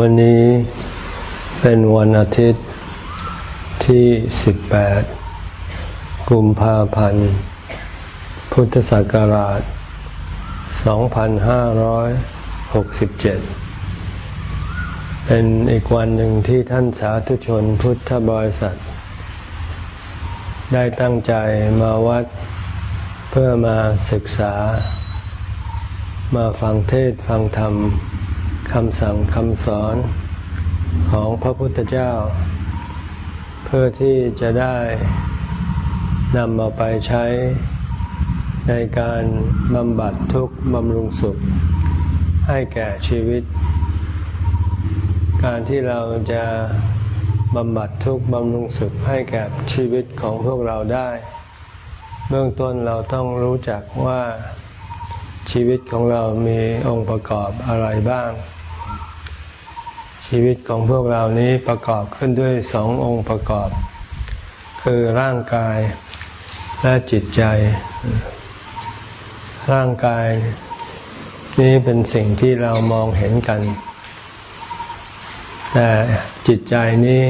วันนี้เป็นวันอาทิตย์ที่ 18 กุมภาพันธ์ พุทธศักราช 2567 เป็นอีกวันหนึ่งที่ท่านสาธุชนพุทธบริษัท ได้ตั้งใจมาวัดเพื่อมาศึกษา มาฟังเทศฟังธรรม คำสั่งคำสอนของพระพุทธเจ้า เพื่อที่จะได้นำมาไปใช้ในการบำบัดทุกข์บำรุงสุข ให้แก่ชีวิต การที่เราจะบำบัดทุกข์บำรุงสุขให้แก่ชีวิตของพวกเราได้ เบื้องต้นเราต้องรู้จักว่าชีวิตของเรามีองค์ประกอบอะไรบ้าง ชีวิตของพวกเรานี้ประกอบขึ้นด้วยสององค์ประกอบ คือร่างกายและจิตใจ ร่างกายนี้เป็นสิ่งที่เรามองเห็นกัน แต่จิตใจนี้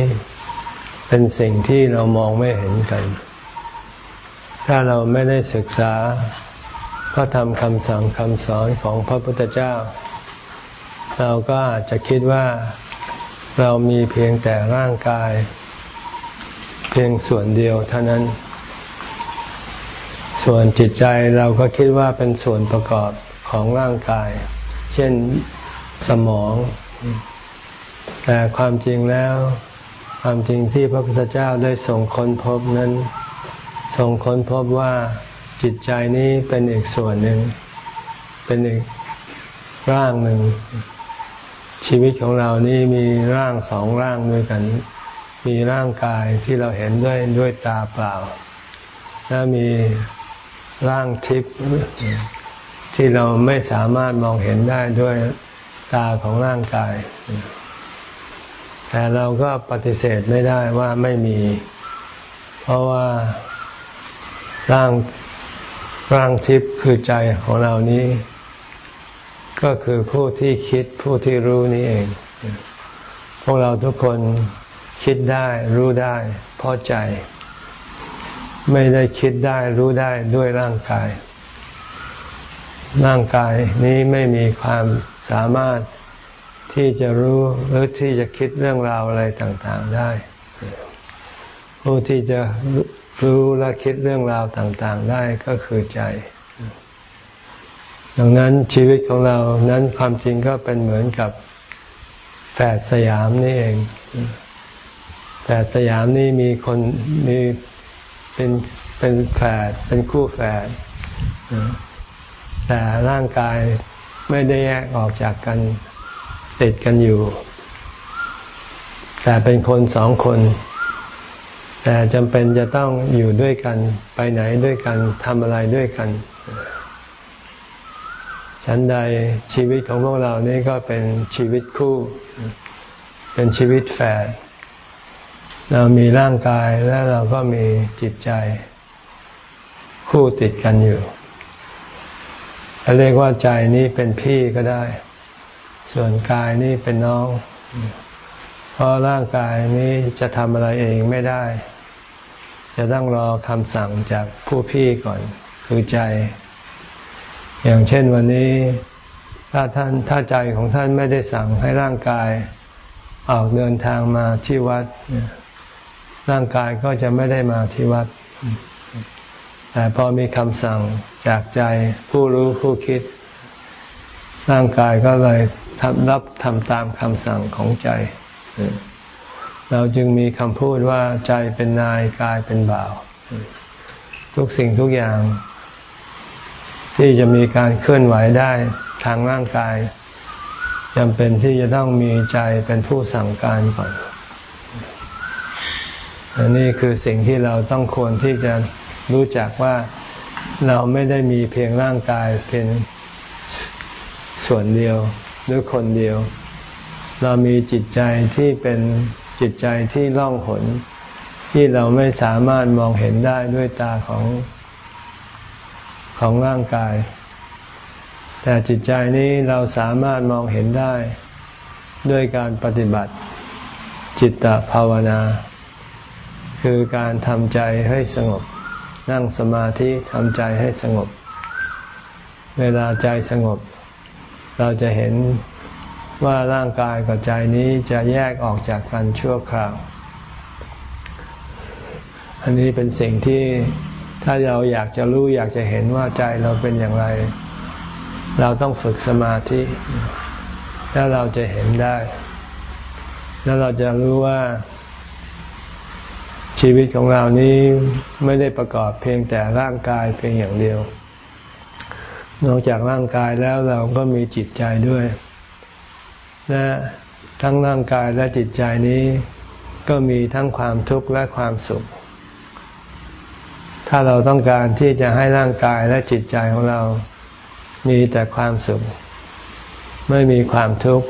เป็นสิ่งที่เรามองไม่เห็นกัน ถ้าเราไม่ได้ศึกษาพระธรรมคำสั่งคำสอนของพระพุทธเจ้า เราก็อาจจะคิดว่าเรามีเพียงแต่ร่างกาย เพียงส่วนเดียวเท่านั้น ส่วนจิตใจเราก็คิดว่าเป็นส่วนประกอบของร่างกาย เช่นสมอง แต่ความจริงแล้ว ความจริงที่พระพุทธเจ้าได้ส่งค้นพบนั้นส่งค้นพบว่าจิตใจนี้เป็นอีกส่วนหนึ่ง เป็นอีกร่างหนึ่ง ชีวิตของเรานี่มีร่างสองร่างด้วยกัน มีร่างกายที่เราเห็นด้วยด้วยตาเปล่า และมีร่างทิพย์ที่เราไม่สามารถมองเห็นได้ด้วยตาของร่างกาย แต่เราก็ปฏิเสธไม่ได้ว่าไม่มี เพราะว่าร่างร่างทิพย์คือใจของเรานี้ ก็คือผู้ที่คิดผู้ที่รู้นี่เอง พวกเราทุกคนคิดได้รู้ได้เพราะใจ ไม่ได้คิดได้รู้ได้ด้วยร่างกาย ร่างกายนี้ไม่มีความสามารถที่จะรู้หรือที่จะคิดเรื่องราวอะไรต่างๆได้ ผู้ที่จะรู้และคิดเรื่องราวต่างๆได้ก็คือใจ ดังนั้นชีวิตของเรานั้นความจริงก็เป็นเหมือนกับแฝดสยามนี่เองแฝดสยามนี่มีคนมีเป็นเป็นแฝดเป็นคู่แฝดแต่ร่างกายไม่ได้แยกออกจากกันติดกันอยู่ แต่เป็นคนสองคน แต่จำเป็นจะต้องอยู่ด้วยกัน ไปไหนด้วยกันทำอะไรด้วยกัน ฉันใดชีวิตของพวกเรานี่ก็เป็นชีวิตคู่ เป็นชีวิตแฝดเรามีร่างกายและเราก็มีจิตใจ คู่ติดกันอยู่เรียกว่าใจนี้เป็นพี่ก็ได้ ส่วนกายนี้เป็นน้อง เพราะร่างกายนี้จะทำอะไรเองไม่ได้ จะต้องรอคำสั่งจากผู้พี่ก่อน คือใจ อย่างเช่นวันนี้ถ้าท่านถ้าใจของท่านไม่ได้สั่งให้ร่างกายออกเดินทางมาที่วัด ร่างกายก็จะไม่ได้มาที่วัด แต่พอมีคำสั่งจากใจผู้รู้ผู้คิด ร่างกายก็เลยทำรับทำตามคำสั่งของใจ เราจึงมีคำพูดว่าใจเป็นนายกายเป็นบ่าว ทุกสิ่งทุกอย่าง ที่จะมีการเคลื่อนไหวได้ทางร่างกายจำเป็นที่จะต้องมีใจเป็นผู้สั่งการก่อนอันนี้คือสิ่งที่เราต้องควรที่จะรู้จักว่าเราไม่ได้มีเพียงร่างกายเพียงส่วนเดียวหรือคนเดียว เรามีจิตใจที่เป็นจิตใจที่ล่องหนที่เราไม่สามารถมองเห็นได้ด้วยตาของ ของร่างกาย แต่จิตใจนี้เราสามารถมองเห็นได้ด้วยการปฏิบัติจิตตภาวนา คือการทำใจให้สงบ นั่งสมาธิทำใจให้สงบ เวลาใจสงบ เราจะเห็นว่าร่างกายกับใจนี้จะแยกออกจากกันชั่วคราว อันนี้เป็นสิ่งที่ ถ้าเราอยากจะรู้อยากจะเห็นว่าใจเราเป็นอย่างไร เราต้องฝึกสมาธิ แล้วเราจะเห็นได้ แล้วเราจะรู้ว่า ชีวิตของเรานี้ไม่ได้ประกอบเพียงแต่ร่างกายเพียงอย่างเดียว นอกจากร่างกายแล้วเราก็มีจิตใจด้วยและทั้งร่างกายและจิตใจนี้ ก็มีทั้งความทุกข์และความสุข ถ้าเราต้องการที่จะให้ร่างกายและจิตใจของเรา มีแต่ความสุข ไม่มีความทุกข์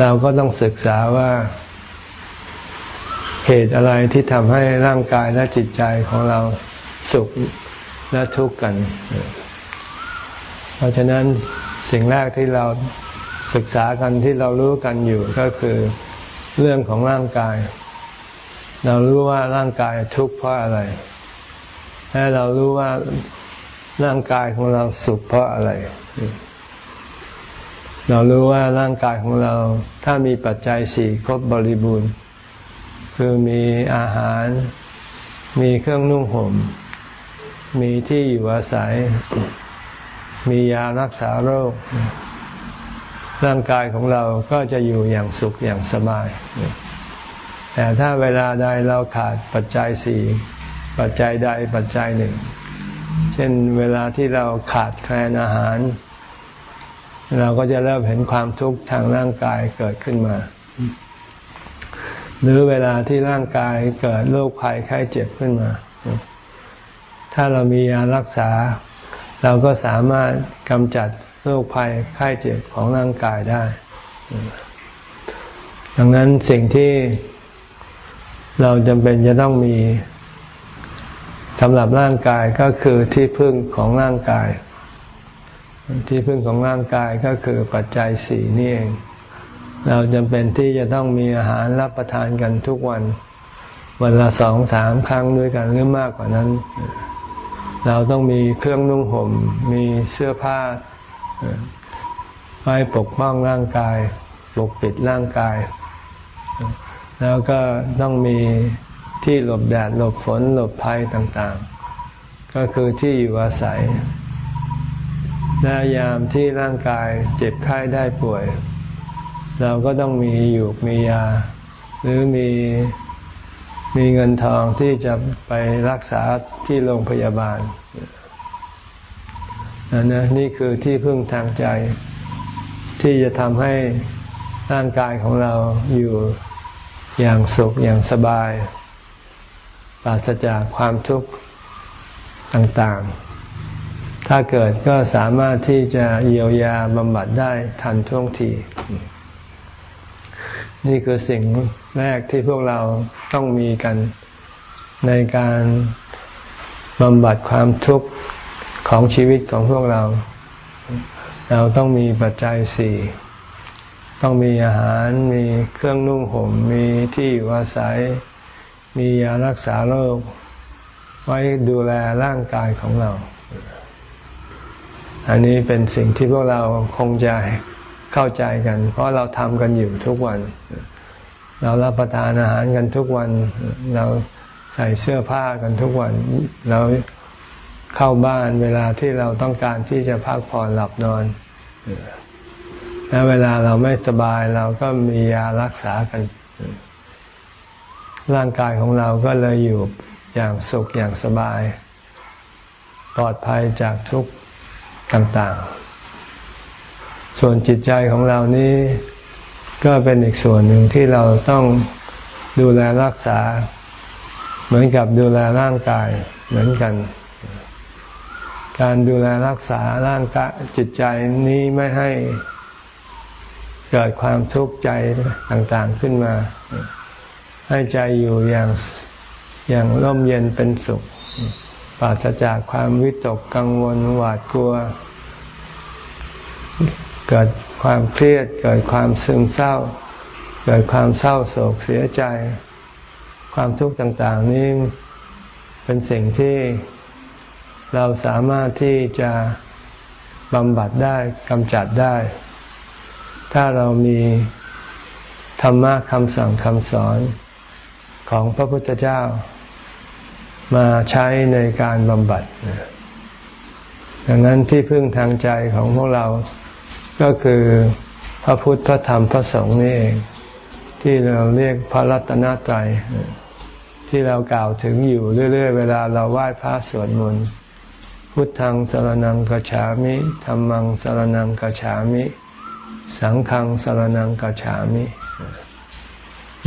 เราก็ต้องศึกษาว่าเหตุอะไรที่ทำให้ร่างกายและจิตใจของเราสุขและทุกข์กัน เพราะฉะนั้นสิ่งแรกที่เราศึกษากันที่เรารู้กันอยู่ก็คือเรื่องของร่างกาย เรารู้ว่าร่างกายทุกข์เพราะอะไร และเรารู้ว่าร่างกายของเราสุขเพราะอะไร เรารู้ว่าร่างกายของเราถ้ามีปัจจัยสี่ครบบริบูรณ์ คือมีอาหาร มีเครื่องนุ่งห่ม มีที่อยู่อาศัย มียารักษาโรค ร่างกายของเราก็จะอยู่อย่างสุขอย่างสบาย แต่ถ้าเวลาใดเราขาดปัจจัยสี่ ปัจจัยใดปัจจัยหนึ่ง เช่นเวลาที่เราขาดแคลนอาหาร เราก็จะเริ่มเห็นความทุกข์ทางร่างกายเกิดขึ้นมา หรือเวลาที่ร่างกายเกิดโรคภัยไข้เจ็บขึ้นมา ถ้าเรามียารักษา เราก็สามารถกำจัดโรคภัยไข้เจ็บของร่างกายได้ ดังนั้นสิ่งที่เราจำเป็นจะต้องมี สำหรับร่างกายก็คือที่พึ่งของร่างกาย ที่พึ่งของร่างกายก็คือปัจจัยสี่นี่เองเราจำเป็นที่จะต้องมีอาหารรับประทานกันทุกวัน วันละสองสามครั้งด้วยกันหรือมากกว่านั้น เราต้องมีเครื่องนุ่งห่ม มีเสื้อผ้าไว้ปกป้องร่างกาย ปกปิดร่างกาย แล้วก็ต้องมี ที่หลบแดดหลบฝนหลบภัยต่างๆ ก็คือที่อยู่อาศัย และยามที่ร่างกายเจ็บไข้ได้ป่วย เราก็ต้องมีอยู่มียา หรือมีมีเงินทองที่จะไปรักษาที่โรงพยาบาลนะนะนี่คือที่พึ่งทางใจ ที่จะทำให้ร่างกายของเราอยู่อย่างสุขอย่างสบาย ปราศจากความทุกข์ต่างๆ ถ้าเกิดก็สามารถที่จะเยียวยาบำบัดได้ทันท่วงที นี่คือสิ่งแรกที่พวกเราต้องมีกันในการบำบัดความทุกข์ของชีวิตของพวกเรา เราต้องมีปัจจัยสี่ ต้องมีอาหาร มีเครื่องนุ่งห่ม มีที่อยู่อาศัย มียารักษาโรค ไว้ดูแลร่างกายของเรา อันนี้เป็นสิ่งที่พวกเราคงจะเข้าใจกัน เพราะเราทำกันอยู่ทุกวัน เรารับประทานอาหารกันทุกวัน เราใส่เสื้อผ้ากันทุกวัน เราเข้าบ้านเวลาที่เราต้องการที่จะพักผ่อนหลับนอนและเวลาเราไม่สบายเราก็มียารักษากัน ร่างกายของเราก็เลยอยู่อย่างสุขอย่างสบาย ปลอดภัยจากทุกข์ต่างๆ ส่วนจิตใจของเรานี้ก็เป็นอีกส่วนหนึ่งที่เราต้องดูแลรักษา เหมือนกับดูแลร่างกายเหมือนกัน การดูแลรักษาร่างกายจิตใจนี้ไม่ให้เกิดความทุกข์ใจต่างๆขึ้นมา ให้ใจอยู่อย่างอย่างร่มเย็นเป็นสุข ปราศจากความวิตกกังวลหวาดกลัว เกิดความเครียด เกิดความซึมเศร้า เกิดความเศร้าโศกเสียใจ ความทุกข์ต่าง ๆ นี้เป็นสิ่งที่เราสามารถที่จะบำบัดได้กำจัดได้ ถ้าเรามีธรรมะคำสั่งคำสอน ของพระพุทธเจ้ามาใช้ในการบำบัด ดังนั้นที่พึ่งทางใจของพวกเรา ก็คือพระพุทธพระธรรมพระสงฆ์นี่เอง ที่เราเรียกพระรัตนตรัยที่เรากล่าวถึงอยู่เรื่อย ๆ เวลาเราไหว้พระสวดมนต์พุทธังสรนังกัจฉามิธรรมังสรนังกัจฉามิ สังฆังสรนังกัจฉามิ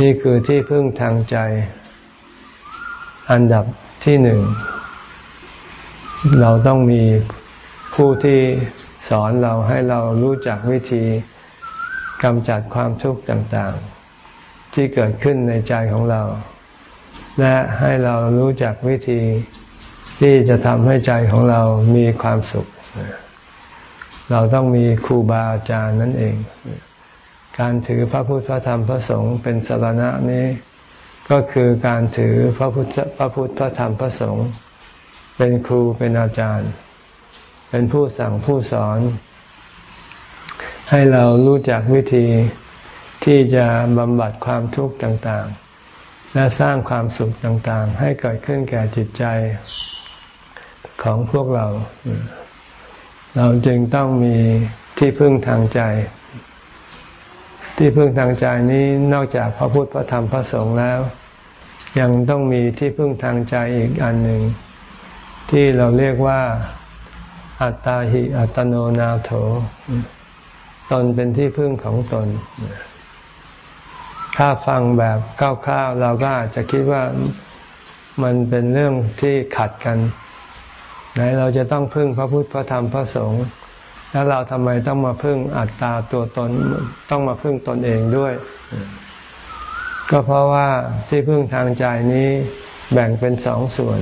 นี่คือที่พึ่งทางใจ อันดับที่หนึ่ง เราต้องมีผู้ที่สอนเราให้เรารู้จักวิธีกำจัดความทุกข์ต่างๆ ที่เกิดขึ้นในใจของเรา และให้เรารู้จักวิธีที่จะทำให้ใจของเรามีความสุข เราต้องมีครูบาอาจารย์นั่นเอง การถือพระพุทธพระธรรมพระสงฆ์เป็นสารณะนี้ ก็คือการถือพระพุทธพระพุทธพระธรรมพระสงฆ์เป็นครูเป็นอาจารย์ เป็นผู้สั่งผู้สอน ให้เรารู้จักวิธีที่จะบำบัดความทุกข์ต่างๆ และสร้างความสุขต่างๆ ให้เกิดขึ้นแก่จิตใจของพวกเรา เราจึงต้องมีที่พึ่งทางใจ ที่พึ่งทางใจนี้นอกจากพระพุทธพระธรรมพระสงฆ์แล้ว ยังต้องมีที่พึ่งทางใจอีกอันหนึ่ง ที่เราเรียกว่า อัตตาหิอัตโนนาโถ ตนเป็นที่พึ่งของตน ถ้าฟังแบบคร่าวๆเราก็อาจจะคิดว่ามันเป็นเรื่องที่ขัดกัน ไหนเราจะต้องพึ่งพระพุทธพระธรรมพระสงฆ์ แล้วเราทำไมต้องมาพึ่งอัตตาตัวตนต้องมาพึ่งตนเองด้วย ก็เพราะว่าที่พึ่งทางใจนี้แบ่งเป็นสองส่วน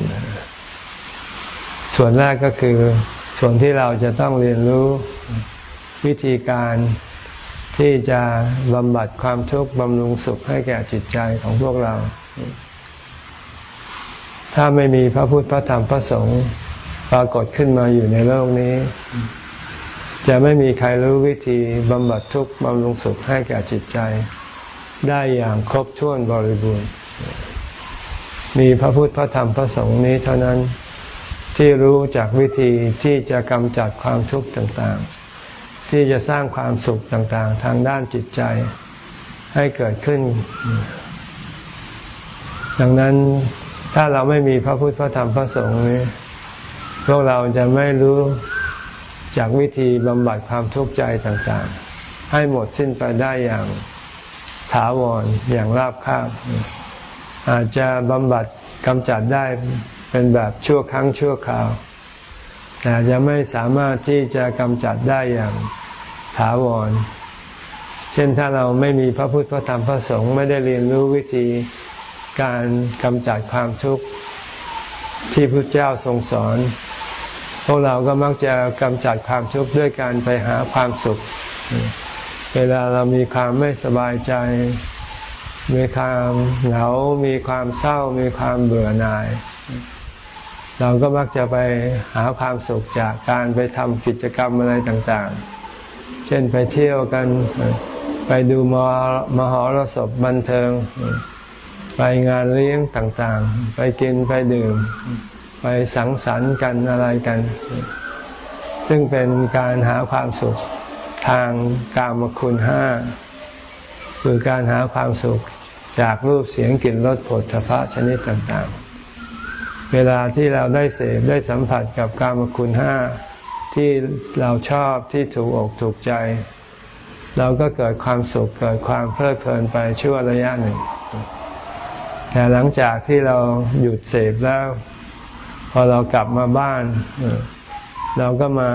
ส่วนแรกก็คือ ส่วนที่เราจะต้องเรียนรู้วิธีการที่จะบำบัดความทุกข์บำรุงสุขให้แก่จิตใจของพวกเรา ถ้าไม่มีพระพุทธพระธรรมพระสงฆ์ปรากฏขึ้นมาอยู่ในโลกนี้ จะไม่มีใครรู้วิธีบำบัดทุกข์บำรุงสุขให้แก่จิตใจ ได้อย่างครบถ้วนบริบูรณ์ มีพระพุทธพระธรรมพระสงฆ์นี้เท่านั้นที่รู้จากวิธีที่จะกำจัดความทุกข์ต่างๆ ที่จะสร้างความสุขต่างๆ ทางด้านจิตใจให้เกิดขึ้น ดังนั้นถ้าเราไม่มีพระพุทธพระธรรมพระสงฆ์นี้พวกเราจะไม่รู้ จากวิธีบำบัดความทุกข์ใจต่างๆ ให้หมดสิ้นไปได้อย่างถาวรอย่างราบคาบ อาจจะบำบัดกำจัดได้เป็นแบบชั่วครั้งชั่วคราว แต่จะไม่สามารถที่จะกำจัดได้อย่างถาวร เช่นถ้าเราไม่มีพระพุทธพระธรรมพระสงฆ์ไม่ได้เรียนรู้วิธีการกำจัดความทุกข์ที่พระเจ้าทรงสอน พวกเราก็มักจะกำจัดความทุกข์ด้วยการไปหาความสุข เวลาเรามีความไม่สบายใจ มีความเหงา มีความเศร้า มีความเบื่อหน่าย เราก็มักจะไปหาความสุขจากการไปทำกิจกรรมอะไรต่างๆ เช่นไปเที่ยวกัน ไปดูมมหรสพบันเทิง ไปงานเลี้ยงต่างๆ ไปกินไปดื่ม ไปสังสรรค์กันอะไรกัน ซึ่งเป็นการหาความสุขทางกามคุณห้าคือการหาความสุขจากรูปเสียงกลิ่นรสผลพระชนิดต่างๆ เวลาที่เราได้เสพได้สัมผัสกับกามคุณห้าที่เราชอบที่ถูกอกถูกใจ เราก็เกิดความสุขเกิดความเพลิดเพลินไปชั่วระยะหนึ่ง แต่หลังจากที่เราหยุดเสพแล้ว พอเรากลับมาบ้าน เราก็มา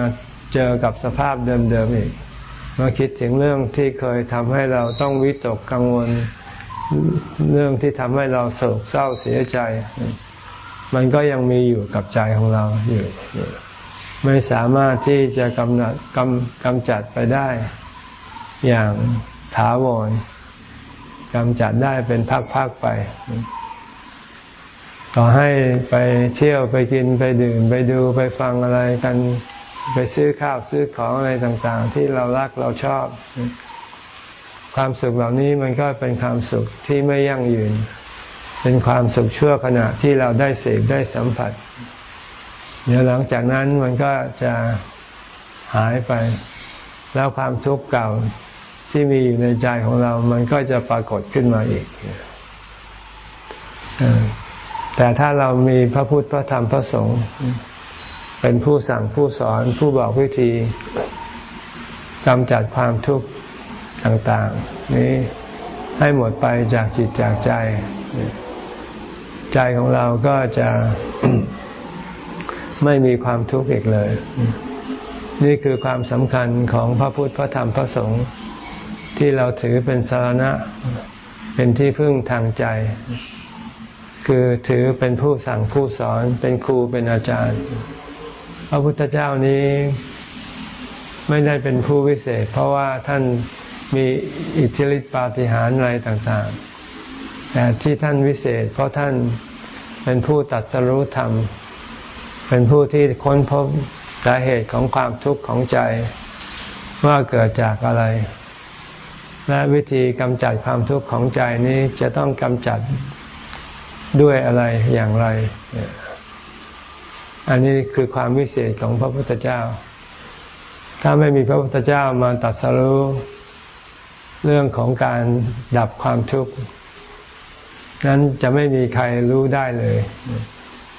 เจอกับสภาพเดิมๆอีก มาคิดถึงเรื่องที่เคยทำให้เราต้องวิตกกังวล เรื่องที่ทำให้เราโศกเศร้าเสียใจ มันก็ยังมีอยู่กับใจของเราอยู่ ไม่สามารถที่จะกำหนดกำกำจัดไปได้อย่างถาวรกำจัดได้เป็นพักๆไป อให้ไปเที่ยวไปกินไปดื่มไปดูไปฟังอะไรกันไปซื้อข้าวซื้อของอะไรต่างๆ ที่เรารักเราชอบ ความสุขเหล่านี้มันก็เป็นความสุขที่ไม่ยั่งยืน เป็นความสุขชั่วขณะที่เราได้เสพได้สัมผัส เดี๋ยวหลังจากนั้นมันก็จะหายไป แล้วความทุกข์เก่าที่มีอยู่ในใจของเรา มันก็จะปรากฏขึ้นมาอีก แต่ถ้าเรามีพระพุทธพระธรรมพระสงฆ์เป็นผู้สั่งผู้สอนผู้บอกวิธีกำจัดความทุกข์ต่างๆ นี้ให้หมดไปจากจิตจากใจ ใจของเราก็จะไม่มีความทุกข์อีกเลย นี่คือความสำคัญของพระพุทธพระธรรมพระสงฆ์ที่เราถือเป็นสาระเป็นที่พึ่งทางใจ คือถือเป็นผู้สั่งผู้สอนเป็นครูเป็นอาจารย์ พระพุทธเจ้านี้ไม่ได้เป็นผู้วิเศษ เพราะว่าท่านมีอิทธิฤทธิปาฏิหาริย์อะไรต่างๆ แต่ที่ท่านวิเศษ เพราะท่านเป็นผู้ตัดสรู้ธรรม เป็นผู้ที่ค้นพบสาเหตุของความทุกข์ของใจว่าเกิดจากอะไร และวิธีกำจัดความทุกข์ของใจนี้จะต้องกำจัด ด้วยอะไรอย่างไร อันนี้คือความวิเศษของพระพุทธเจ้า ถ้าไม่มีพระพุทธเจ้ามาตัดสรู้เรื่องของการดับความทุกข์ นั้นจะไม่มีใครรู้ได้เลย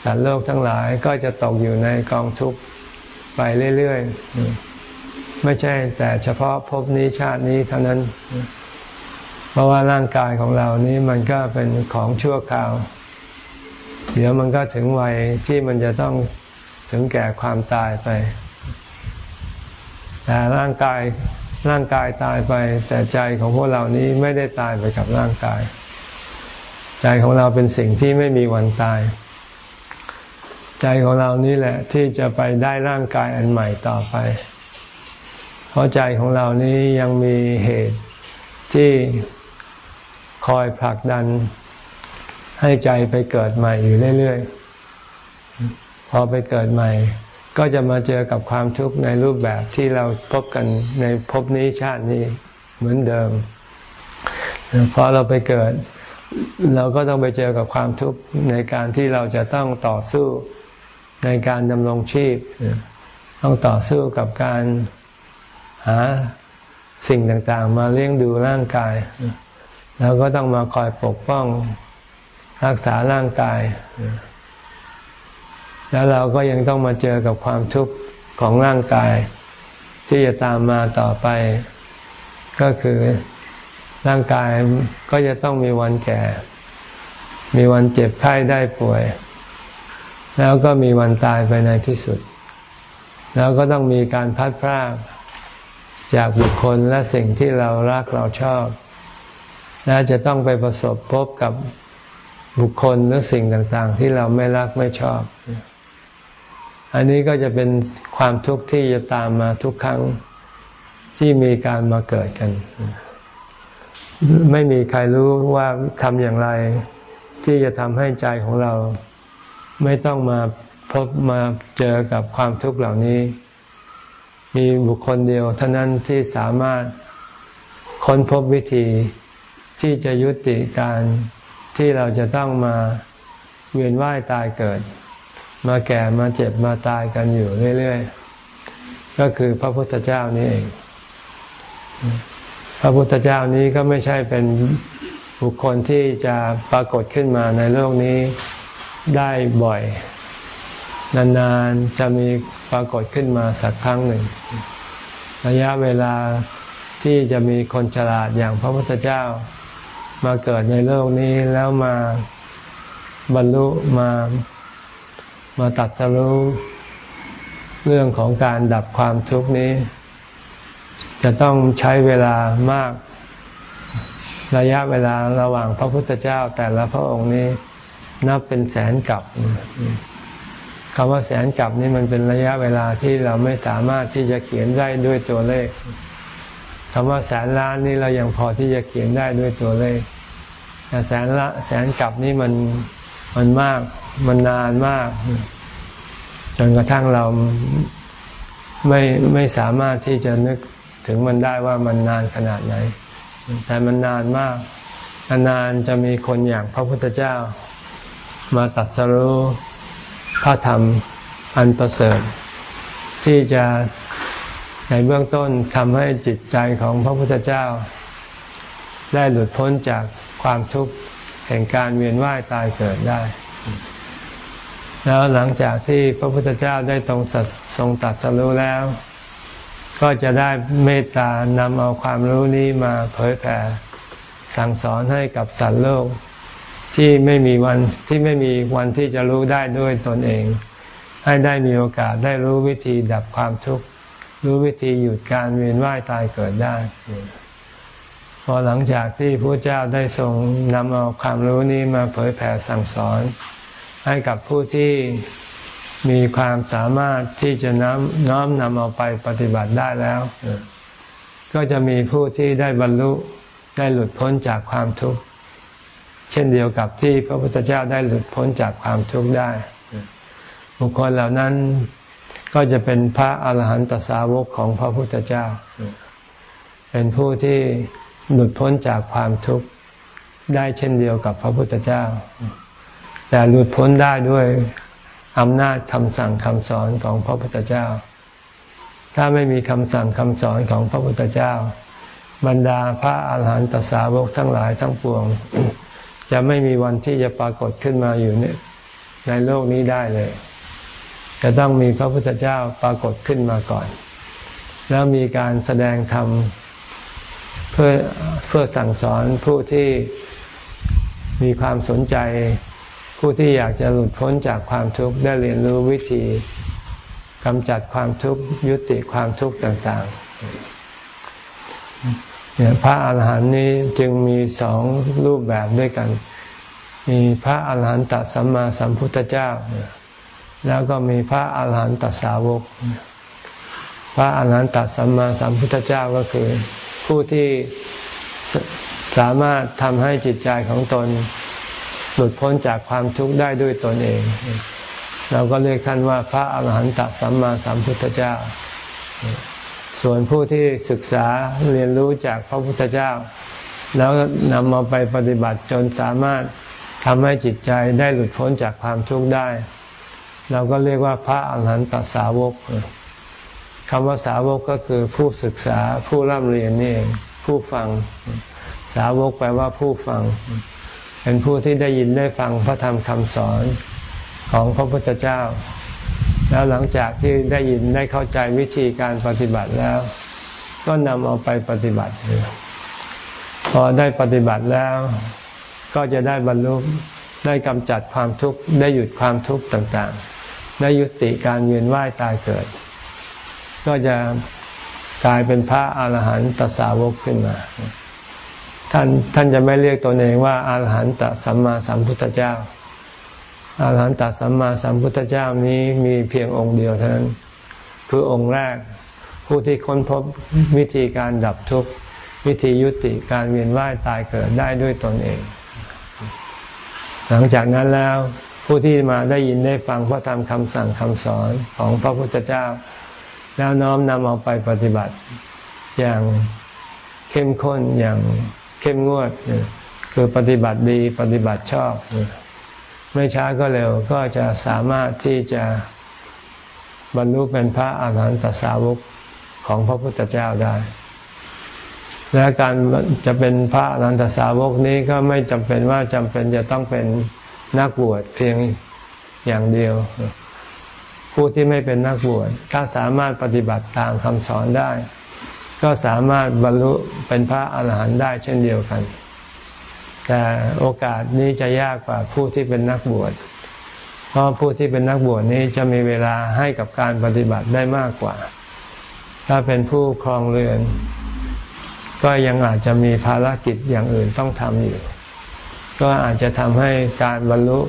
สัตว์โลกทั้งหลายก็จะตกอยู่ในกองทุกข์ไปเรื่อยๆ ไม่ใช่แต่เฉพาะภพนี้ชาตินี้เท่านั้น เพราะว่าร่างกายของเรานี้มันก็เป็นของชั่วคราว เดี๋ยวมันก็ถึงวัยที่มันจะต้องถึงแก่ความตายไปแต่ร่างกายร่างกายตายไป แต่ใจของพวกเรานี้ไม่ได้ตายไปกับร่างกาย ใจของเราเป็นสิ่งที่ไม่มีวันตาย ใจของเรานี้แหละที่จะไปได้ร่างกายอันใหม่ต่อไป เพราะใจของเรานี้ยังมีเหตุที่คอยผลักดัน ให้ใจไปเกิดใหม่อยู่เรื่อยๆ พอไปเกิดใหม่ ก็จะมาเจอกับความทุกข์ในรูปแบบที่เราพบกันในภพนี้ชาตินี้เหมือนเดิมพอเราไปเกิด เราก็ต้องไปเจอกับความทุกข์ในการที่เราจะต้องต่อสู้ในการดำรงชีพ ต้องต่อสู้กับการหาสิ่งต่างๆ มาเลี้ยงดูร่างกาย แล้วก็ต้องมาคอยปกป้อง รักษาร่างกาย แล้วเราก็ยังต้องมาเจอกับความทุกข์ของร่างกาย ที่จะตามมาต่อไป ก็คือร่างกายก็จะต้องมีวันแก่ มีวันเจ็บไข้ได้ป่วย แล้วก็มีวันตายไปในที่สุด แล้วก็ต้องมีการพัดพรากจากบุคคลและสิ่งที่เรารักเราชอบ และจะต้องไปประสบพบกับ บุคคลหรือสิ่งต่างๆ ที่เราไม่รักไม่ชอบ อันนี้ก็จะเป็นความทุกข์ที่จะตามมาทุกครั้งที่มีการมาเกิดกัน ไม่มีใครรู้ว่าทำอย่างไร ที่จะทำให้ใจของเรา ไม่ต้องมาพบมาเจอกับความทุกข์เหล่านี้ มีบุคคลเดียวเท่านั้นที่สามารถค้นพบวิธีที่จะยุติการ ที่เราจะต้องมาเวียนว่ายตายเกิด มาแก่มาเจ็บมาตายกันอยู่เรื่อยๆ ก็คือพระพุทธเจ้านี่เอง พระพุทธเจ้านี้ก็ไม่ใช่เป็นบุคคลที่จะปรากฏขึ้นมาในโลกนี้ได้บ่อย นานๆจะมีปรากฏขึ้นมาสักครั้งหนึ่ง ระยะเวลาที่จะมีคนฉลาดอย่างพระพุทธเจ้า มาเกิดในโลกนี้แล้วมาบรรลุมามาตัดสรู้เรื่องของการดับความทุกข์นี้ จะต้องใช้เวลามากระยะเวลาระหว่างพระพุทธเจ้าแต่ละพระองค์นี้นับเป็นแสนกับคำว่าแสนกับนี่มันเป็นระยะเวลาที่เราไม่สามารถที่จะเขียนได้ด้วยตัวเลข คำว่าแสนล้านนี่เรายังพอที่จะเขียนได้ด้วยตัวเลขแต่แสนละแสนกลับนี่มันมันมากมันนานมาก จนกระทั่งเราไม่ไม่สามารถที่จะนึกถึงมันได้ว่ามันนานขนาดไหน แต่มันนานมากนานจะมีคนอย่างพระพุทธเจ้า มาตัดสรู้พระธรรมอันประเสริฐที่จะ ในเบื้องต้นทำให้จิตใจของพระพุทธเจ้า ได้หลุดพ้นจากความทุกข์แห่งการเวียนว่ายตายเกิดได้ แล้วหลังจากที่พระพุทธเจ้าได้ตรงสัทรงตัดสรู้แล้ว ก็จะได้เมตตานำเอาความรู้นี้มาเผยแผ่ สั่งสอนให้กับสัตว์โลก ที่ไม่มีวันที่ไม่มีวันที่จะรู้ได้ด้วยตนเอง ให้ได้มีโอกาสได้รู้วิธีดับความทุกข์ รู้วิธีหยุดการเวียนว่ายตายเกิดได้ พอหลังจากที่พระเจ้าได้ทรงนำเอาความรู้นี้มาเผยแผ่สั่งสอน ให้กับผู้ที่มีความสามารถที่จะน้อมน้อมนำเอาไปปฏิบัติได้แล้ว ก็จะมีผู้ที่ได้บรรลุได้หลุดพ้นจากความทุกข์ เช่นเดียวกับที่พระพุทธเจ้าได้หลุดพ้นจากความทุกข์ได้ บุคคลเหล่านั้น ก็จะเป็นพระอาหารหันตสาวกของพระพุทธเจ้า เป็นผู้ที่หลุดพ้นจากความทุกข์ได้เช่นเดียวกับพระพุทธเจ้า แต่หลุดพ้นได้ด้วยอำนาจคำสั่งคำสอนของพระพุทธเจ้า ถ้าไม่มีคำสั่งคำสอนของพระพุทธเจ้า บรรดาพระอาหารหันตสาวกทั้งหลายทั้งปวง จะไม่มีวันที่จะปรากฏขึ้นมาอยู่ในโลกนี้ได้เลย จะต้องมีพระพุทธเจ้าปรากฏขึ้นมาก่อน แล้วมีการแสดงธรรมเพื่อเพื่อสั่งสอนผู้ที่มีความสนใจ ผู้ที่อยากจะหลุดพ้นจากความทุกข์ได้เรียนรู้วิธีกำจัดความทุกข์ยุติความทุกข์ต่างๆพระอาหารหันต์นี้จึงมีสองรูปแบบด้วยกัน มีพระอาหารหันตสัมมาสัมพุทธเจ้า แล้วก็มีพระอาหารหันตสาวก พระอาหารหันตสัมมาสัมพุทธเจ้าก็คือ ผู้ที่สามารถทำให้จิตใจของตนหลุดพ้นจากความทุกข์ได้ด้วยตนเอง เราก็เรียกท่านว่าพระอาหารหันตสัมมาสัมพุทธเจ้า ส่วนผู้ที่ศึกษาเรียนรู้จากพระพุทธเจ้า แล้วนำมาไปปฏิบัติจนสามารถทำให้จิตใจได้หลุดพ้นจากความทุกข์ได้ เราก็เรียกว่าพระอาหารหันตสาวกคำว่าสาวกก็คือผู้ศึกษาผู้ร่ำเรียนนี่เองผู้ฟัง สาวกแปลว่าผู้ฟัง เป็นผู้ที่ได้ยินได้ฟังพระธรรมคำสอนของพระพุทธเจ้า แล้วหลังจากที่ได้ยินได้เข้าใจวิธีการปฏิบัติแล้ว ก็นำเอาไปปฏิบัติ พอได้ปฏิบัติแล้ว ก็จะได้บรรลุได้กำจัดความทุกข์ได้หยุดความทุกข์ต่างๆ ได้ยุติการเวียนว่ายตายเกิด ก็จะกลายเป็นพระอาหารหันตสาวกขึ้นมา ท่านท่านจะไม่เรียกตัวเองว่าอาหารหันตสัมมาสัมพุทธเจ้า อาหารหันตสัมมาสัมพุทธเจ้านี้มีเพียงองค์เดียวเท่านั้น คือองค์แรกผู้ที่ค้นพบวิธีการดับทุกข์วิธียุติการเวียนว่ายตายเกิดได้ด้วยตนเอง หลังจากนั้นแล้ว ผู้ที่มาได้ยินได้ฟังพระธรรมคำสั่งคำสอนของพระพุทธเจ้า แล้วน้อมนำเอาไปปฏิบัติ อย่างเข้มข้นอย่างเข้มงวด คือปฏิบัติดีปฏิบัติชอบ ไม่ช้าก็เร็วก็จะสามารถที่จะบรรลุเป็นพระอาหารหันตสาวกของพระพุทธเจ้าได้ และการจะเป็นพระอรหันตสาวกนี้ก็ไม่จำเป็นว่าจำเป็นจะต้องเป็น นักบวชเพียงอย่างเดียว ผู้ที่ไม่เป็นนักบวชถ้าสามารถปฏิบัติตามคำสอนได้ ก็สามารถบรรลุเป็นพระอาหารหันต์ได้เช่นเดียวกัน แต่โอกาสนี้จะยากกว่าผู้ที่เป็นนักบวชเพราะผู้ที่เป็นนักบวชนี้จะมีเวลาให้กับการปฏิบัติได้มากกว่า ถ้าเป็นผู้ครองเรือน ก็ยังอาจจะมีภารกิจอย่างอื่นต้องทำอยู่ ก็อาจจะทำให้การบรรลุ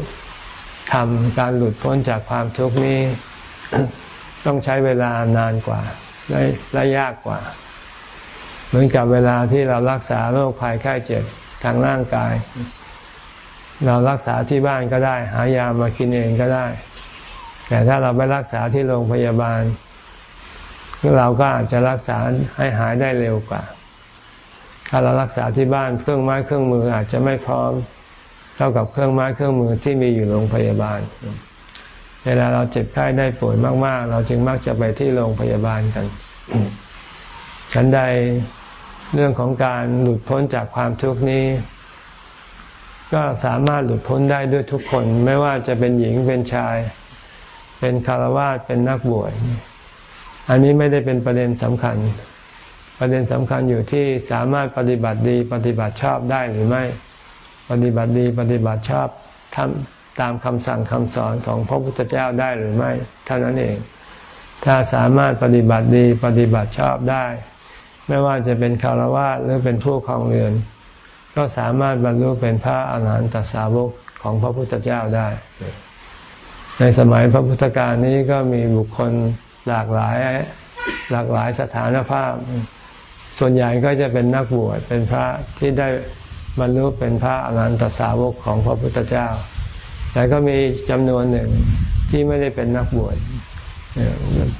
ทำการหลุดพ้นจากความทุกข์นี้ ต้องใช้เวลานานกว่าและและยากกว่า เหมือนกับเวลาที่เรารักษาโรคภัยไข้เจ็บทางร่างกาย เรารักษาที่บ้านก็ได้ หายามากินเองก็ได้ แต่ถ้าเราไปรักษาที่โรงพยาบาล เราก็อาจจะรักษาให้หายได้เร็วกว่า ถ้าเรารักษาที่บ้านเครื่องไม้เครื่องมืออาจจะไม่พร้อม เท่ากับเครื่องไม้เครื่องมือที่มีอยู่โรงพยาบาล เวลาเราเจ็บไข้ได้ป่วยมาก ๆ เราจึงมักจะไปที่โรงพยาบาลกัน ฉันใดเรื่องของการหลุดพ้นจากความทุกข์นี้ ก็สามารถหลุดพ้นได้ด้วยทุกคน ไม่ว่าจะเป็นหญิงเป็นชาย เป็นคารวาสเป็นนักบวชอันนี้ไม่ได้เป็นประเด็นสำคัญ ประเด็นสำคัญอยู่ที่สามารถปฏิบัติดีปฏิบัติชอบได้หรือไม่ ปฏิบัติดีปฏิบัติชอบทำตามคำสั่งคำสอนของพระพุทธเจ้าได้หรือไม่เท่านั้นเอง ถ้าสามารถปฏิบัติดีปฏิบัติชอบได้ ไม่ว่าจะเป็นคารวะหรือเป็นผู้ครองเรือน ก็สามารถบรรลุเป็นพระอาหารหันตสาวกของพระพุทธเจ้าได้ ในสมัยพระพุทธกาลนี้ก็มีบุคคลหลากหลายหลากหลายสถานภาพ ส่วนใหญ่ก็จะเป็นนักบวชเป็นพระที่ได้ บรรลุเป็นพระอรหันตสาวกของพระพุทธเจ้า แต่ก็มีจำนวนหนึ่งที่ไม่ได้เป็นนักบวช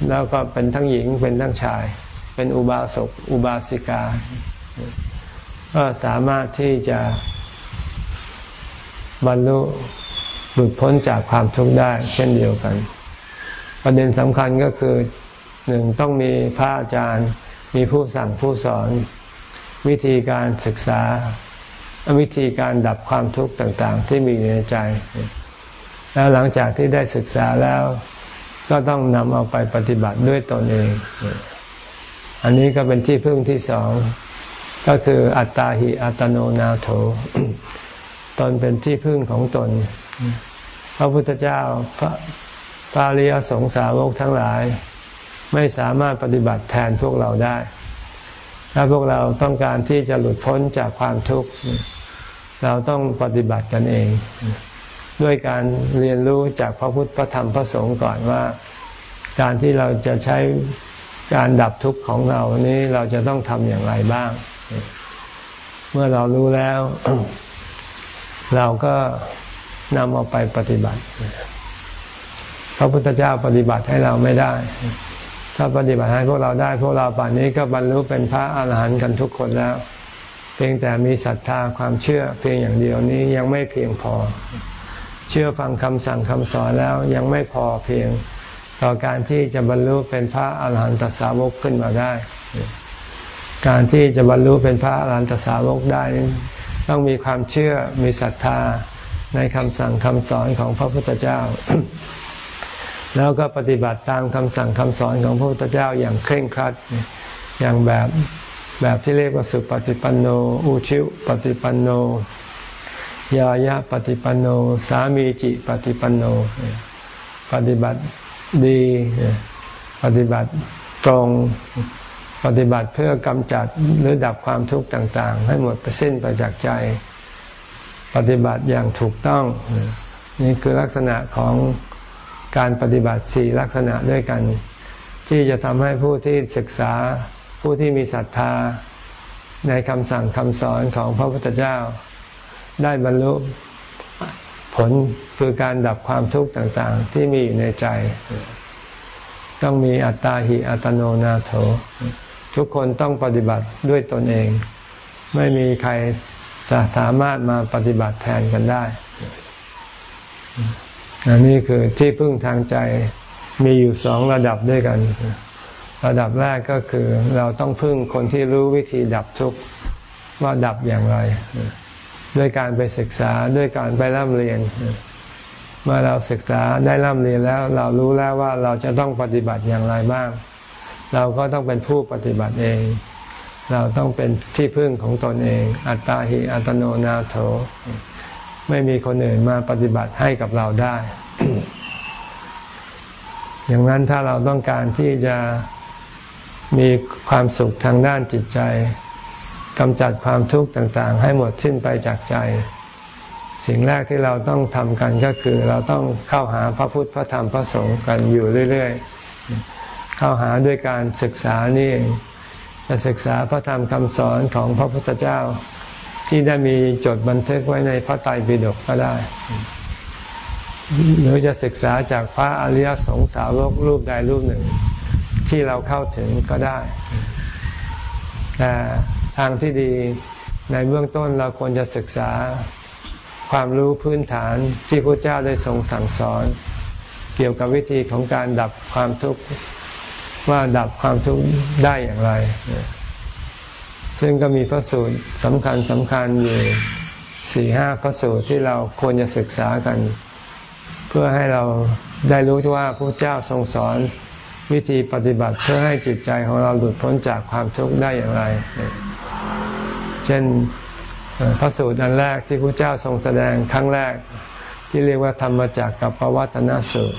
แล้วก็เป็นทั้งหญิงเป็นทั้งชาย เป็นอุบาสกอุบาสิกา ก็สามารถที่จะบรรลุหลุดพ้นจากความทุกข์ได้ เช่นเดียวกัน ประเด็นสำคัญก็คือหนึ่งต้องมีพระอาจารย์มีผู้สั่งผู้สอนวิธีการศึกษา วิธีการดับความทุกข์ต่าง ๆ ที่มีในใจ แล้วหลังจากที่ได้ศึกษาแล้ว ก็ต้องนำเอาไปปฏิบัติด้วยตนเอง อันนี้ก็เป็นที่พึ่งที่สอง ก็คืออัตตาหิอัตโนนาโถ ตนเป็นที่พึ่งของตน พระพุทธเจ้าพระพระริยสงสาวกทั้งหลาย ไม่สามารถปฏิบัติแทนพวกเราได้ ถ้าพวกเราต้องการที่จะหลุดพ้นจากความทุกข์ เราต้องปฏิบัติกันเอง ด้วยการเรียนรู้จากพระพุทธพระธรรมพระสงฆ์ก่อนว่า การที่เราจะใช้การดับทุกข์ของเรานี้เราจะต้องทำอย่างไรบ้าง เมื่อเรารู้แล้ว เราก็นำเอาไปปฏิบัติ พระพุทธเจ้าปฏิบัติให้เราไม่ได้ ถ้าปฏิบัติให้พวกเราได้พวกเราป่านนี้ก็บรรลุเป็นพระอาหารหันต์กันทุกคนแล้ว เพียงแต่มีศรัทธาความเชื่อ เพียงอย่างเดียวนี้ยังไม่เพียงพอ เชื่อฟังคำสั่งคำสอนแล้วยังไม่พอเพียงต่อการที่จะบรรลุเป็นพระอาหารหันตสาวกขึ้นมาได้ การที่จะบรรลุเป็นพระอาหารหันตสาวกได้ ต้องมีความเชื่อมีศรัทธาในคำสั่งคำสอนของพระพุทธเจ้า แล้วก็ปฏิบัติตามคำสั่งคำสอนของพระพุทธเจ้าอย่างเคร่งครัด อย่างแบบแบบที่เรียกว่าสุปฏิปันโน อุชิวปฏิปันโน ยายะปฏิปันโน สามีจิปฏิปันโน ปฏิบัติดี ปฏิบัติตรง ปฏิบัติเพื่อกำจัดหรือดับความทุกข์ต่าง ๆ ให้หมดไปสิ้นไปจากใจ ปฏิบัติอย่างถูกต้อง นี่คือลักษณะของ การปฏิบัติสี่ลักษณะด้วยกัน ที่จะทำให้ผู้ที่ศึกษาผู้ที่มีศรัทธาในคำสั่งคำสอนของพระพุทธเจ้า ได้บรรลุผลคือการดับความทุกข์ต่างๆ ที่มีอยู่ในใจ ต้องมีอัตตาหิอัตโนนาโถ ทุกคนต้องปฏิบัติด้วยตนเอง ไม่มีใครจะสามารถมาปฏิบัติแทนกันได้ อันนี้คือที่พึ่งทางใจมีอยู่สองระดับด้วยกัน ระดับแรกก็คือเราต้องพึ่งคนที่รู้วิธีดับทุกข์ว่าดับอย่างไร ด้วยการไปศึกษาด้วยการไปร่ำเรียน เมื่อเราศึกษาได้ร่ำเรียนแล้ว เรารู้แล้วว่าเราจะต้องปฏิบัติอย่างไรบ้าง เราก็ต้องเป็นผู้ปฏิบัติเอง เราต้องเป็นที่พึ่งของตนเอง อัตตาหิอัตโนนาโถ ไม่มีคนอื่นมาปฏิบัติให้กับเราได้ อย่างนั้นถ้าเราต้องการที่จะมีความสุขทางด้านจิตใจกำจัดความทุกข์ต่างๆ ให้หมดสิ้นไปจากใจ สิ่งแรกที่เราต้องทำกันก็คือ เราต้องเข้าหาพระพุทธพระธรรมพระสงฆ์กันอยู่เรื่อยๆ เข้าหาด้วยการศึกษานี่เองจะศึกษาพระธรรมคำสอนของพระพุทธเจ้า ที่ได้มีจดบันทึกไว้ในพระไตรปิฎกก็ได้ หรือจะศึกษาจากพระอริยสงสาวกรูปใดรูปหนึ่ง ที่เราเข้าถึงก็ได้ แต่ทางที่ดีในเบื้องต้นเราควรจะศึกษาความรู้พื้นฐานที่พระเจ้าได้ทรงสั่งสอน เกี่ยวกับวิธีของการดับความทุกข์ว่าดับความทุกข์ได้อย่างไร ซึ่งก็มีพระสูตรสำคัญสำคัญอยู่สี่ห้าพระสูตรที่เราควรจะศึกษากัน เพื่อให้เราได้รู้ว่าพระเจ้าทรงสอนวิธีปฏิบัติเพื่อให้จิตใจของเราหลุดพ้นจากความทุกข์ได้อย่างไร เช่นพระสูตรอันแรกที่พระเจ้าทรงแสดงครั้งแรกที่เรียกว่าธรรมจักกับปวัตนสูตร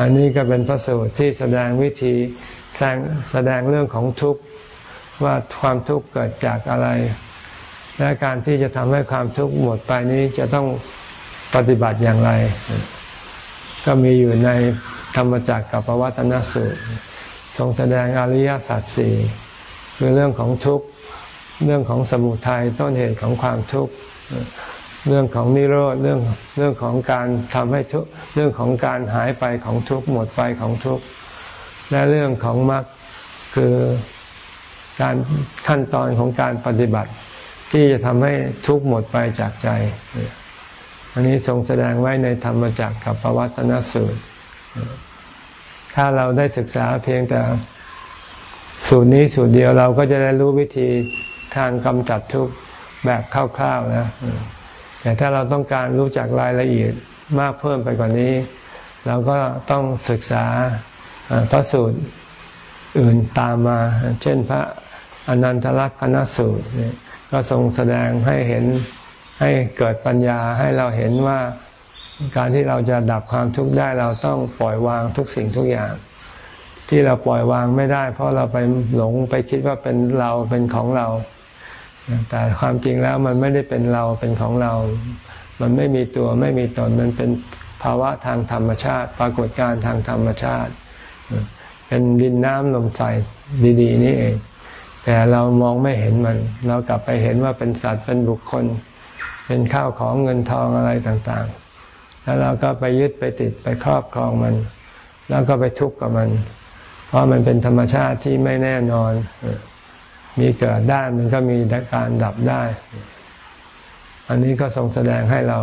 อันนี้ก็เป็นพระสูตรที่แสดงวิธีแสดงเรื่องของทุกข์ ว่าความทุกข์เกิดจากอะไร และการที่จะทำให้ความทุกข์หมดไปนี้จะต้องปฏิบัติอย่างไร ก็มีอยู่ในธรรมจักรกับปวัตนสูตร ทรงแสดงอริยสัจสี่คือเรื่องของทุกข์ เรื่องของสมุทัยต้นเหตุของความทุกข์เรื่องของนิโรธเรื่องเรื่องของการทำให้ทุกเรื่องของการหายไปของทุกข์หมดไปของทุกข์และเรื่องของมรรคคือ การขั้นตอนของการปฏิบัติ ที่จะทำให้ทุกข์หมดไปจากใจ อันนี้ทรงแสดงไว้ในธรรมจักรกับปวัตนสูตร ถ้าเราได้ศึกษาเพียงแต่สูตรนี้สูตรเดียวเราก็จะได้รู้วิธีทางกำจัดทุกข์แบบคร่าวๆนะแต่ถ้าเราต้องการรู้จักรายละเอียดมากเพิ่มไปกว่านี้ เราก็ต้องศึกษาพระสูตรอื่นตามมา เช่นพระ อนันตลักษณสูตรก็ทรงแสดงให้เห็นให้เกิดปัญญาให้เราเห็นว่าการที่เราจะดับความทุกข์ได้เราต้องปล่อยวางทุกสิ่งทุกอย่าง ที่เราปล่อยวางไม่ได้ เพราะเราไปหลงไปคิดว่าเป็นเราเป็นของเรา แต่ความจริงแล้วมันไม่ได้เป็นเราเป็นของเรา มันไม่มีตัวไม่มีตนมันเป็นภาวะทางธรรมชาติ ปรากฏการทางธรรมชาติ เป็นดินน้ำลมไฟดี ๆ นี่เอง แต่เรามองไม่เห็นมัน เรากลับไปเห็นว่าเป็นสัตว์เป็นบุคคล เป็นข้าวของเงินทองอะไรต่างๆ แล้วเราก็ไปยึดไปติดไปครอบครองมัน แล้วก็ไปทุกข์กับมัน เพราะมันเป็นธรรมชาติที่ไม่แน่นอน มีเกิดได้มันก็มีการดับได้ อันนี้ก็ทรงแสดงให้เรา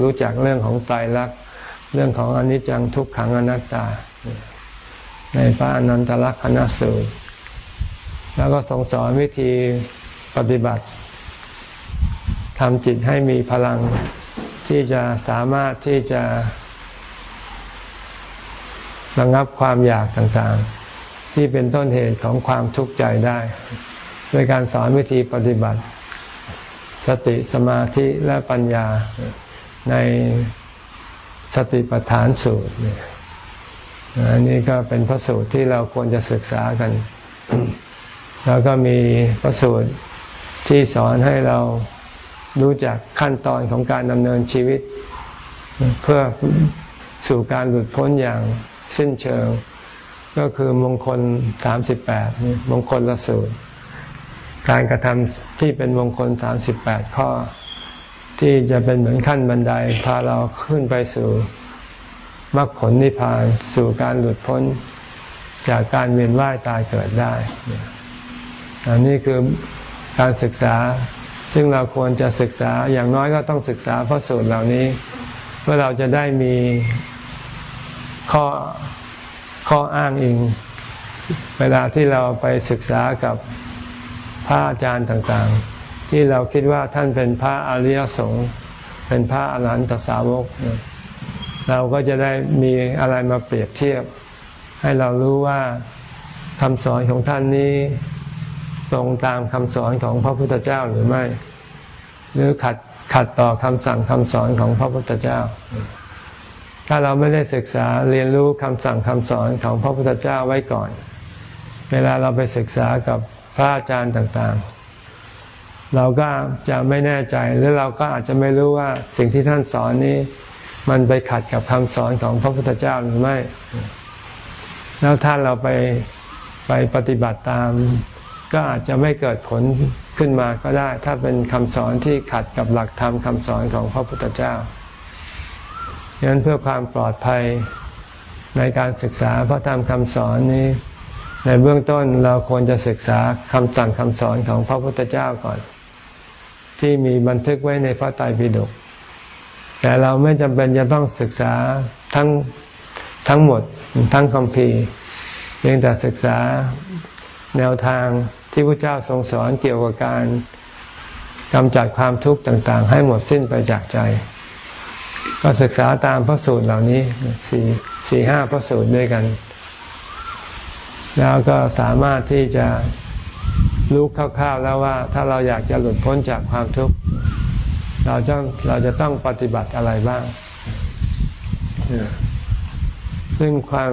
รู้จักเรื่องของไตรลักเรื่องของอนิจจังทุกขังอนัตตา ในพระอนันตลักษณสูตร แล้วก็ทรงสอนวิธีปฏิบัติทำจิตให้มีพลังที่จะสามารถที่จะระงับความอยากต่างๆ ที่เป็นต้นเหตุของความทุกข์ใจได้โดยการสอนวิธีปฏิบัติ สติสมาธิและปัญญาในสติปัฏฐานสูตรอันนี้ก็เป็นพระสูตรที่เราควรจะศึกษากัน แล้วก็มีพระสูตรที่สอนให้เรารู้จักขั้นตอนของการดำเนินชีวิต เพื่อสู่การหลุดพ้นอย่างสิ้นเชิง ก็คือมงคลสามสิบแปดมงคลละสูตร การกระทำที่เป็นมงคลสามสิบแปดข้อ ที่จะเป็นเหมือนขั้นบันไดพาเราขึ้นไปสู่มรรคผลนิพพานสู่การหลุดพ้นจากการเวียนว่ายตายเกิดได้ อันนี้คือการศึกษา ซึ่งเราควรจะศึกษาอย่างน้อยก็ต้องศึกษาพระสูตรเหล่านี้ เพื่อเราจะได้มีข้อข้ออ้างอิง เวลาที่เราไปศึกษากับพระอาจารย์ต่างๆ ที่เราคิดว่าท่านเป็นพระอริยสงฆ์เป็นพระอรหันตสาวก เราก็จะได้มีอะไรมาเปรียบเทียบ ให้เรารู้ว่าคำสอนของท่านนี้ ตรงตามคำสอนของพระพุทธเจ้าหรือไม่ หรือขัดขัดต่อคำสั่งคำสอนของพระพุทธเจ้า ถ้าเราไม่ได้ศึกษาเรียนรู้คำสั่งคำสอนของพระพุทธเจ้าไว้ก่อน เวลาเราไปศึกษากับพระอาจารย์ต่างๆ เราก็จะไม่แน่ใจหรือเราก็อาจจะไม่รู้ว่าสิ่งที่ท่านสอนนี้ มันไปขัดกับคำสอนของพระพุทธเจ้าหรือไม่ แล้วท่านเราไปไปปฏิบัติตาม ก็อาจจะไม่เกิดผลขึ้นมาก็ได้ ถ้าเป็นคำสอนที่ขัดกับหลักธรรมคำสอนของพระพุทธเจ้าดังนั้นเพื่อความปลอดภัยในการศึกษาพระธรรมคำสอนนี้ ในเบื้องต้นเราควรจะศึกษาคำสั่งคำสอนของพระพุทธเจ้าก่อน ที่มีบันทึกไว้ในพระไตรปิฎกแต่เราไม่จำเป็นจะต้องศึกษาทั้งทั้งหมดทั้งคำพีเพียงแต่ศึกษาแนวทาง ที่พระเจ้าทรงสอนเกี่ยวกับการกำจัดความทุกข์ต่าง ๆ ให้หมดสิ้นไปจากใจ ก็ศึกษาตามพระสูตรเหล่านี้สี่สี่ห้าพระสูตรด้วยกัน แล้วก็สามารถที่จะรู้คร่าวๆแล้วว่าถ้าเราอยากจะหลุดพ้นจากความทุกข์เราจะเราจะต้องปฏิบัติอะไรบ้าง ซึ่งความ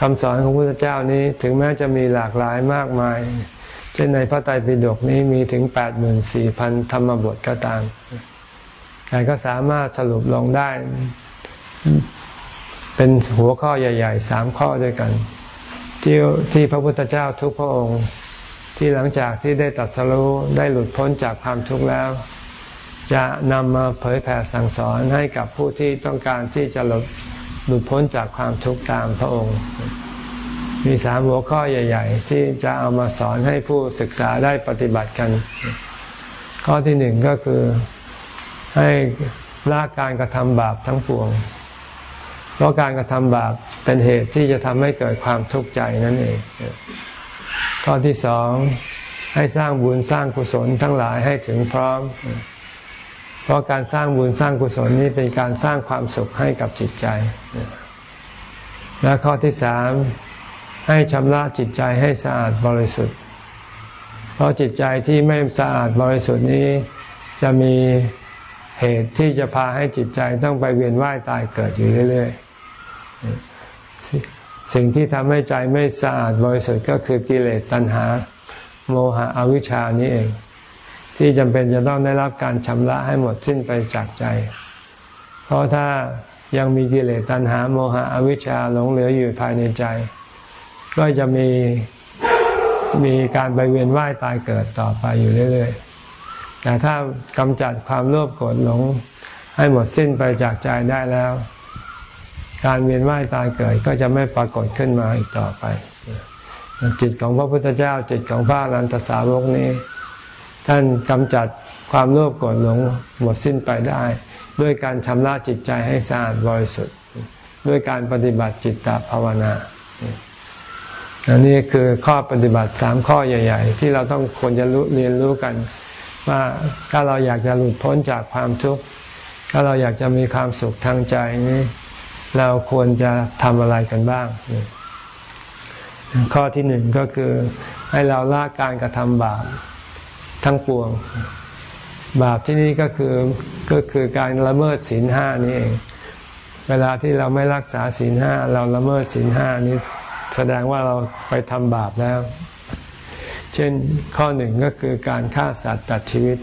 คำสอนของพระพุทธเจ้านี้ถึงแม้จะมีหลากหลายมากมาย เช่นในพระไตรปิฎกนี้มีถึงแปดหมื่นสี่พันธรรมบทก็ตามแต่ก็สามารถสรุปลงได้ เป็นหัวข้อใหญ่ๆสามข้อด้วยกัน ที่ที่พระพุทธเจ้าทุกพระองค์ที่หลังจากที่ได้ตัดสรู้ได้หลุดพ้นจากความทุกข์แล้ว จะนำมาเผยแผ่สั่งสอนให้กับผู้ที่ต้องการที่จะหลุดหลุดพ้นจากความทุกข์ตามพระองค์ มีสามหัวข้อใหญ่ ๆ ที่จะเอามาสอนให้ผู้ศึกษาได้ปฏิบัติกัน ข้อที่หนึ่งก็คือให้ละการกระทำบาปทั้งปวง เพราะการกระทำบาปเป็นเหตุที่จะทำให้เกิดความทุกข์ใจนั่นเอง ข้อที่สองให้สร้างบุญสร้างกุศลทั้งหลายให้ถึงพร้อม เพราะการสร้างบุญสร้างกุศลนี้เป็นการสร้างความสุขให้กับจิตใจ และข้อที่สาม ให้ชำระจิตใจให้สะอาดบริสุทธิ์ เพราะจิตใจที่ไม่สะอาดบริสุทธิ์นี้ จะมีเหตุที่จะพาให้จิตใจต้องไปเวียนว่ายตายเกิดอยู่เรื่อยๆ สิ่งที่ทำให้ใจไม่สะอาดบริสุทธิ์ก็คือกิเลสตัณหา โมหะอวิชชานี้เอง ที่จำเป็นจะต้องได้รับการชำระให้หมดสิ้นไปจากใจ เพราะถ้ายังมีกิเลสตัณหาโมหะอวิชชาหลงเหลืออยู่ภายในใจ ก็จะมีมีการไปเวียนว่ายตายเกิดต่อไปอยู่เรื่อยๆ แต่ถ้ากำจัดความโลภโกรธหลงให้หมดสิ้นไปจากใจได้แล้ว การเวียนว่ายตายเกิดก็จะไม่ปรากฏขึ้นมาอีกต่อไป จิตของพระพุทธเจ้าจิตของพระอรันตสาวกนี้ ท่านกำจัดความโลภโกรธหลงหมดสิ้นไปได้ ด้วยการชำระจิตใจให้สะอาดบริสุทธิ์ ด้วยการปฏิบัติจิตตภาวนา อันนี้คือข้อปฏิบัติสามข้อใหญ่ ๆ ที่เราต้องควรจะรู้เรียนรู้กัน ว่าถ้าเราอยากจะหลุดพ้นจากความทุกข์ถ้าเราอยากจะมีความสุขทางใจนี้ เราควรจะทำอะไรกันบ้าง ข้อที่หนึ่งก็คือให้เราละการกระทำบาปทั้งปวง บาปที่นี่ก็คือก็คือการละเมิดศีลห้านี่เอง เวลาที่เราไม่รักษาศีลห้าเราละเมิดศีลห้านี้ แสดงว่าเราไปทำบาปแล้ว เช่นข้อหนึ่งก็คือการฆ่าสัตว์ตัดชีวิต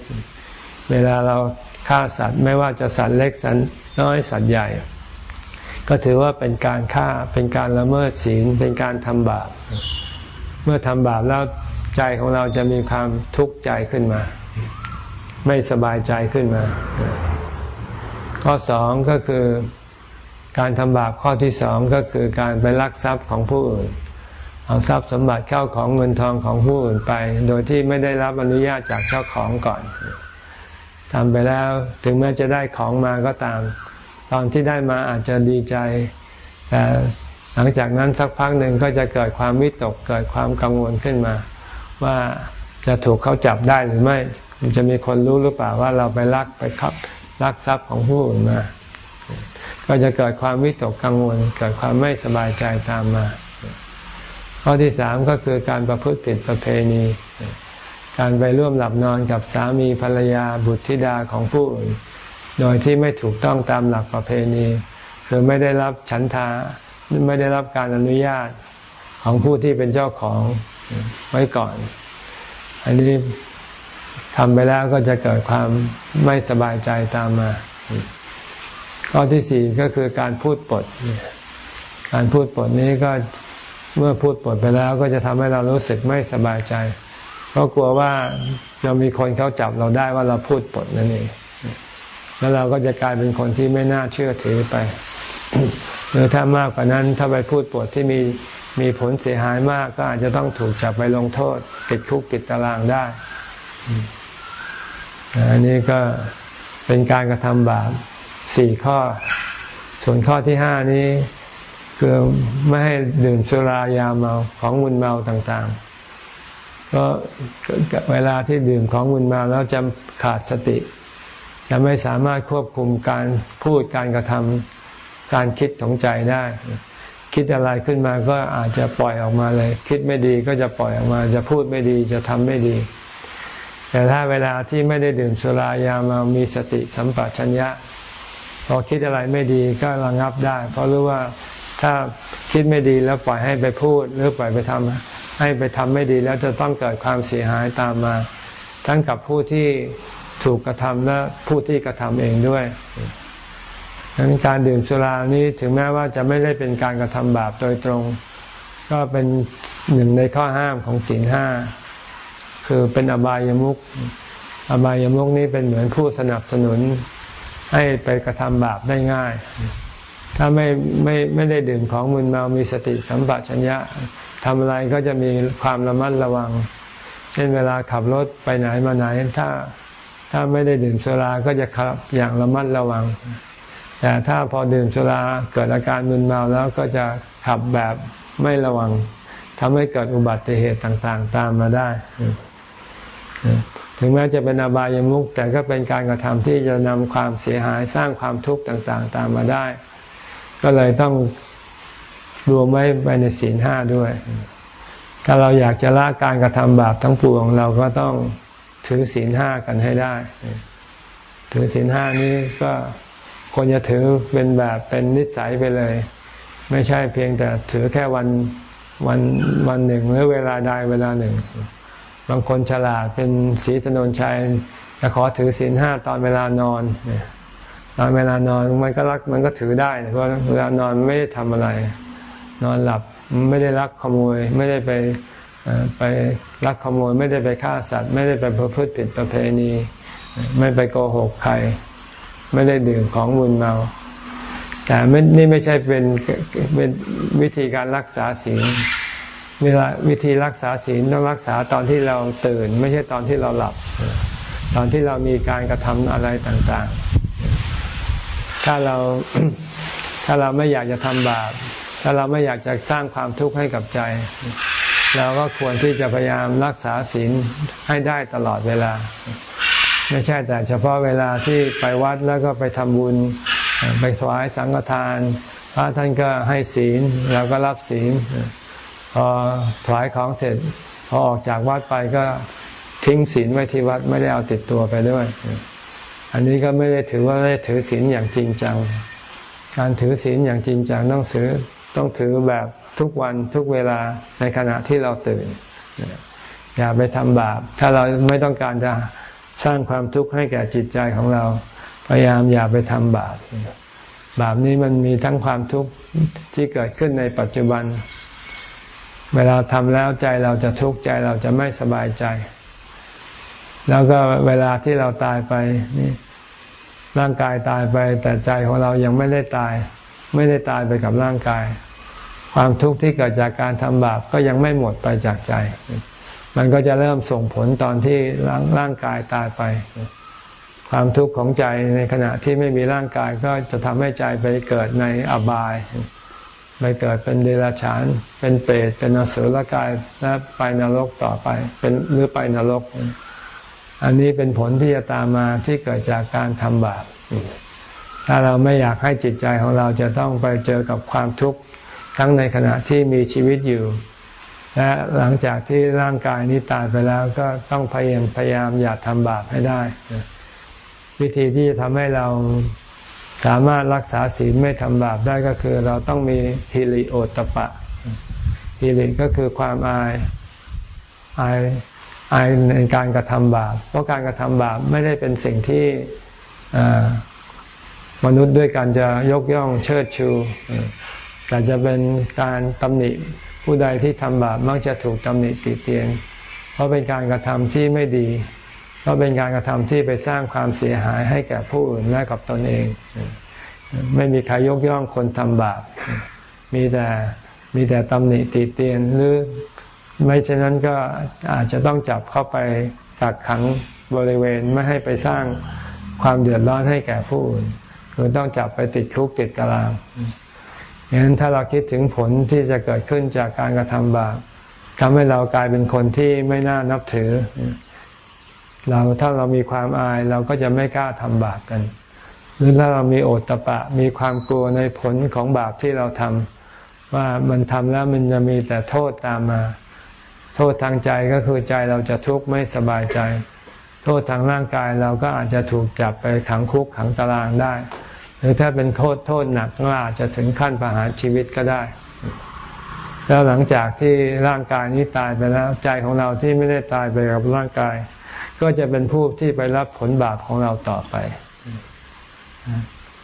เวลาเราฆ่าสัตว์ไม่ว่าจะสัตว์เล็กสัตว์น้อยสัตว์ใหญ่ ก็ถือว่าเป็นการฆ่าเป็นการละเมิดศีลเป็นการทำบาป เมื่อทำบาปแล้วใจของเราจะมีความทุกข์ใจขึ้นมา ไม่สบายใจขึ้นมา ข้อสองก็คือ การทำบาปข้อที่สองก็คือการไปลักทรัพย์ของผู้อื่น เอาทรัพย์สมบัติเข้าของเงินทองของผู้อื่นไป โดยที่ไม่ได้รับอนุญาตจากเจ้าของก่อนทำไปแล้วถึงแม้จะได้ของมาก็ตาม ตอนที่ได้มาอาจจะดีใจ แต่หลังจากนั้นสักพักหนึ่งก็จะเกิดความวิตกเกิดความกังวลขึ้นมา ว่าจะถูกเขาจับได้หรือไม่ จะมีคนรู้หรือเปล่าว่าเราไปลักไปขับลักทรัพย์ของผู้อื่นมา ก็จะเกิดความวิตกกังวล เกิดความไม่สบายใจตามมา ข้อที่สามก็คือการประพฤติผิดประเพณี การไปร่วมหลับนอนกับสามีภรรยาบุตรธิดาของผู้อื่น โดยที่ไม่ถูกต้องตามหลักประเพณี คือไม่ได้รับฉันทาไม่ได้รับการอนุญาตของผู้ที่เป็นเจ้าของไว้ก่อน อันนี้ทำไปแล้วก็จะเกิดความไม่สบายใจตามมา ข้อที่สี่ก็คือการพูดปด การพูดปดนี้ก็เมื่อพูดปดไปแล้วก็จะทำให้เรารู้สึกไม่สบายใจ เพราะกลัวว่าเรามีคนเขาจับเราได้ว่าเราพูดปดนั่นเองแล้วเราก็จะกลายเป็นคนที่ไม่น่าเชื่อถือไป หรือถ้ามากกว่านั้นถ้าไปพูดปดที่มีมีผลเสียหายมากก็อาจจะต้องถูกจับไปลงโทษ ติดคุกติดตารางได้ อันนี้ก็เป็นการกระทำบาป สี่ข้อ ส่วนข้อที่ห้านี้คือไม่ให้ดื่มสุรายาเมาของมึนเมาต่างๆ ก็เวลาที่ดื่มของมึนเมาแล้วจะขาดสติ จะไม่สามารถควบคุมการพูดการกระทำการคิดของใจได้ คิดอะไรขึ้นมาก็อาจจะปล่อยออกมาเลย คิดไม่ดีก็จะปล่อยออกมา จะพูดไม่ดีจะทำไม่ดี แต่ถ้าเวลาที่ไม่ได้ดื่มสุรายาเมามีสติสัมปชัญญะ พอคิดอะไรไม่ดีก็ระงับได้ เพราะรู้ว่าถ้าคิดไม่ดีแล้วปล่อยให้ไปพูด หรือปล่อยไปทำให้ไปทำไม่ดีแล้วจะต้องเกิดความเสียหายตามมา ทั้งกับผู้ที่ถูกกระทำและผู้ที่กระทำเองด้วยดังนั้นการดื่มสุรานี้ถึงแม้ว่าจะไม่ได้เป็นการกระทำบาปโดยตรง ก็เป็นหนึ่งในข้อห้ามของศีลห้าคือเป็นอบายามุขอบายามุขนี้เป็นเหมือนผู้สนับสนุน ให้ไปกระทำบาปได้ง่าย ถ้าไม่ไม่ไม่ได้ดื่มของมึนเมามีสติสัมปชัญญะทำอะไรก็จะมีความระมัดระวัง เช่นเวลาขับรถไปไหนมาไหน ถ้าถ้าไม่ได้ดื่มสุราก็จะขับอย่างระมัดระวัง แต่ถ้าพอดื่มสุราเกิดอาการมึนเมาแล้วก็จะขับแบบไม่ระวังทำให้เกิดอุบัติเหตุต่างๆ ตามมาได้ ถึงแม้จะเป็นอบายามุขแต่ก็เป็นการกระทำที่จะนำความเสียหายสร้างความทุกข์ต่างๆ ตามมาได้ ก็เลยต้องรวมไว้ไปในศีลห้าด้วย ถ้าเราอยากจะละการกระทำบาปทั้งปวง เราก็ต้องถือศีลห้ากันให้ได้ ถือศีลห้านี้ก็ควรจะถือเป็นแบบเป็นนิสัยไปเลย ไม่ใช่เพียงแต่ถือแค่วันวันวันหนึ่งหรือเวลาใดเวลาหนึ่ง บางคนฉลาดเป็นสีถนนชัยจะขอถือศีลห้าตอนเวลานอนตอนเวลานอนมันก็รักมันก็ถือได้เพราะเวลานอนไม่ได้ทำอะไร นอนหลับไม่ได้รักขโมย ไม่ได้ไปไปรักขโมย ไม่ได้ไปฆ่าสัตว์ ไม่ได้ไปประพฤติผิดประเพณี ไม่ไปโกหกใคร ไม่ได้ดื่มของมุนเมาแต่นี่ไม่ใช่เป็นเป็นวิธีการรักษาศีล เวลาวิธีรักษาศีลต้องรักษาตอนที่เราตื่น ไม่ใช่ตอนที่เราหลับ ตอนที่เรามีการกระทำอะไรต่างๆ ถ้าเราถ้าเราไม่อยากจะทำบาป ถ้าเราไม่อยากจะสร้างความทุกข์ให้กับใจ เราก็ควรที่จะพยายามรักษาศีลให้ได้ตลอดเวลา ไม่ใช่แต่เฉพาะเวลาที่ไปวัดแล้วก็ไปทำบุญไปถวายสังฆทานพระท่านก็ให้ศีลเราก็รับศีล พอถวายของเสร็จพอออกจากวัดไปก็ทิ้งศีลไว้ที่วัดไม่ได้เอาติดตัวไปด้วย อันนี้ก็ไม่ได้ถือว่าได้ถือศีลอย่างจริงจัง การถือศีลอย่างจริงจังต้องถือต้องถือแบบทุกวันทุกเวลาในขณะที่เราตื่น อย่าไปทำบาป ถ้าเราไม่ต้องการจะสร้างความทุกข์ให้แก่จิตใจของเรา พยายามอย่าไปทำบาป บาปนี้มันมีทั้งความทุกข์ที่เกิดขึ้นในปัจจุบัน เวลาทำแล้วใจเราจะทุกข์ใจเราจะไม่สบายใจ แล้วก็เวลาที่เราตายไปนี่ร่างกายตายไป แต่ใจของเรายังไม่ได้ตาย ไม่ได้ตายไปกับร่างกาย ความทุกข์ที่เกิดจากการทำบาปก็ยังไม่หมดไปจากใจ มันก็จะเริ่มส่งผลตอนที่ร่างางกายตายไป ความทุกข์ของใจในขณะที่ไม่มีร่างกายก็จะทำให้ใจไปเกิดในอบาย ไปเกิดเป็นเดรัจฉาน เป็นเปรตเป็นอสุรกายและไปนรกต่อไป เป็นหรือไปนรก อันนี้เป็นผลที่จะตามมาที่เกิดจากการทำบาปถ้าเราไม่อยากให้จิตใจของเราจะต้องไปเจอกับความทุกข์ทั้งในขณะที่มีชีวิตอยู่ และหลังจากที่ร่างกายนี้ตายไปแล้วก็ต้องพยายามพยายามอย่าทำบาปให้ได้ วิธีที่จะทำให้เรา สามารถรักษาศีลไม่ทำบาปได้ก็คือ เราต้องมีฮิริโอตปะฮิริก็คือความอายอายอายในการกระทำบาป เพราะการกระทำบาปไม่ได้เป็นสิ่งที่มนุษย์ด้วยกันจะยกย่องเชิดชู แต่จะเป็นการตำหนิผู้ใดที่ทำบาปมักจะถูกตำหนิติเตียน เพราะเป็นการกระทำที่ไม่ดี เพราะเป็นการกระทำที่ไปสร้างความเสียหายให้แก่ผู้อื่นและกับตนเอง ไม่มีใครยกย่องคนทำบาป มีแต่มีแต่ตำหนิติเตียนหรือไม่เช่นนั้นก็อาจจะต้องจับเข้าไปกักขังบริเวณไม่ให้ไปสร้างความเดือดร้อนให้แก่ผู้อื่นคือต้องจับไปติดคุกติดตารางอย่างนั้นถ้าเราคิดถึงผลที่จะเกิดขึ้นจากการกระทำบาปทำให้เรากลายเป็นคนที่ไม่น่านับถือ เราถ้าเรามีความอายเราก็จะไม่กล้าทำบาปกัน หรือถ้าเรามีโอตตะปะ มีความกลัวในผลของบาปที่เราทำว่ามันทำแล้วมันจะมีแต่โทษตามมา โทษทางใจก็คือใจเราจะทุกข์ไม่สบายใจ โทษทางร่างกายเราก็อาจจะถูกจับไปขังคุกขังตารางได้ หรือถ้าเป็นโทษโทษหนักก็อาจจะถึงขั้นประหารชีวิตก็ได้แล้วหลังจากที่ร่างกายนี้ตายไปแล้ว ใจของเราที่ไม่ได้ตายไปกับร่างกาย ก็จะเป็นผู้ที่ไปรับผลบาปของเราต่อไป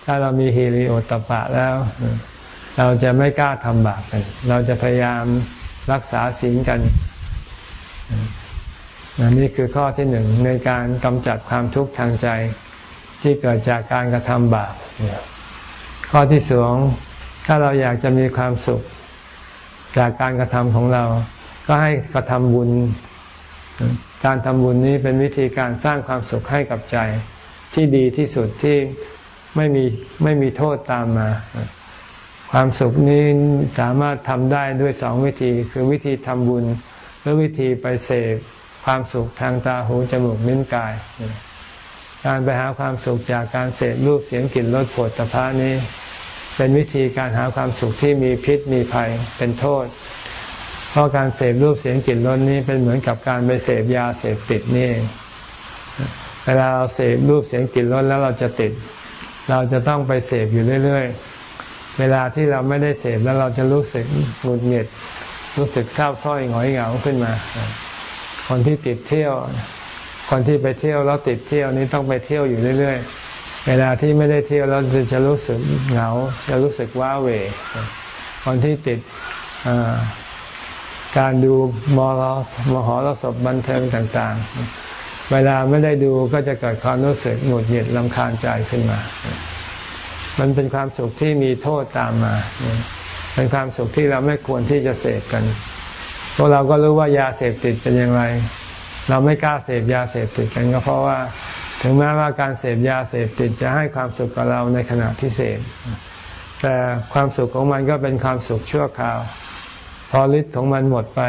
ถ้าเรามีฮีริโอตปะแล้ว เราจะไม่กล้าทำบาปกัน เราจะพยายามรักษาศีลกันนี่คือข้อที่หนึ่งในการกำจัดความทุกข์ทางใจที่เกิดจากการกระทำบาปข้อที่สองถ้าเราอยากจะมีความสุข จากการกระทำของเรา ก็ให้กระทำบุญ การทำบุญนี้เป็นวิธีการสร้างความสุขให้กับใจ ที่ดีที่สุดที่ไม่มีไม่มีโทษตามมา ความสุขนี้สามารถทำได้ด้วยสองวิธี คือวิธีทำบุญ หรือวิธีไปเสพความสุขทางตาหูจมูกนิ้นกาย การไปหาความสุขจากการเสพรูปเสียงกลิ่นรสผลตภะนี้ เป็นวิธีการหาความสุขที่มีพิษมีภัยเป็นโทษ เพราะการเสพรูปเสียงกลิ่นรสนี้เป็นเหมือนกับการไปเสพยาเสพติดนี่ เวลาเราเสพรูปเสียงกลิ่นรสแล้วเราจะติด เราจะต้องไปเสพอยู่เรื่อยๆ เวลาที่เราไม่ได้เสพแล้วเราจะรู้สึกหงุดหงิด รู้สึกเศร้าส้อยหงอยเหงาขึ้นมา คนที่ติดเที่ยว คนที่ไปเที่ยวแล้วติดเที่ยวนี้ต้องไปเที่ยวอยู่เรื่อยๆเวลาที่ไม่ได้เที่ยวแล้วจะรู้สึกเหงา จะรู้สึกว้าเหวคนที่ติด การดูมอรมหรสพบันเทิงต่างๆ เวลาไม่ได้ดูก็จะเกิดความรู้สึกหงุดหงิดลำคาญใจขึ้นมา มันเป็นความสุขที่มีโทษตามมา เป็นความสุขที่เราไม่ควรที่จะเสพกัน พวกเราก็รู้ว่ายาเสพติดเป็นอย่างไร เราไม่กล้าเสพยาเสพติดกันก็เพราะว่า ถึงแม้ว่าการเสพยาเสพติดจะให้ความสุขกับเราในขณะที่เสพแต่ความสุขของมันก็เป็นความสุขชั่วคราว อฤทธิ์ของมันหมดไป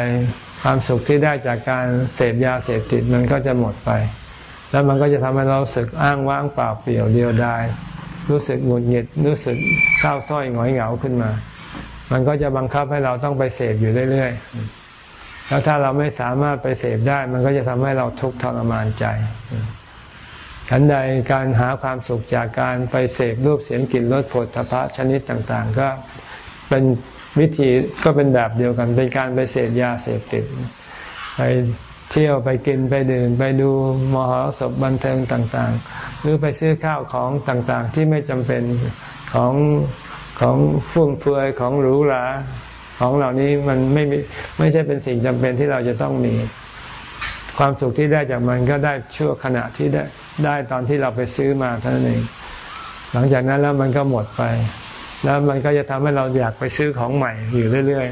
ความสุขที่ได้จากการเสพยาเสพติดมันก็จะหมดไป แล้วมันก็จะทำให้เราสึกอ้างว้างเปล่าเปลี่ยวเดียวดายรู้สึกหงุดหงิดรู้สึกเศร้าส้อยหงอยเหงาขึ้นมา มันก็จะบังคับให้เราต้องไปเสพอยู่เรื่อยๆ แล้วถ้าเราไม่สามารถไปเสพได้ มันก็จะทำให้เราทุกข์ทรมานใจฉันใดการหาความสุขจากการไปเสพรูปเสียงกลิ่นรสผลทพะชนิดต่าง ๆ ก็เป็น วิธีก็เป็นแบบเดียวกัน เป็นการไปเสพยาเสพติด ไปเที่ยวไปกินไปดื่มไปดูมหรสพบันเทิงต่างๆ หรือไปซื้อข้าวของต่างๆ ที่ไม่จำเป็นของของฟุ่มเฟือยของหรูหราของเหล่านี้มันไม่ไม่ใช่เป็นสิ่งจำเป็นที่เราจะต้องมี ความสุขที่ได้จากมันก็ได้ชั่วขณะที่ได้ได้ตอนที่เราไปซื้อมาเท่านั้นเอง หลังจากนั้นแล้วมันก็หมดไป แล้วมันก็จะทำให้เราอยากไปซื้อของใหม่อยู่เรื่อย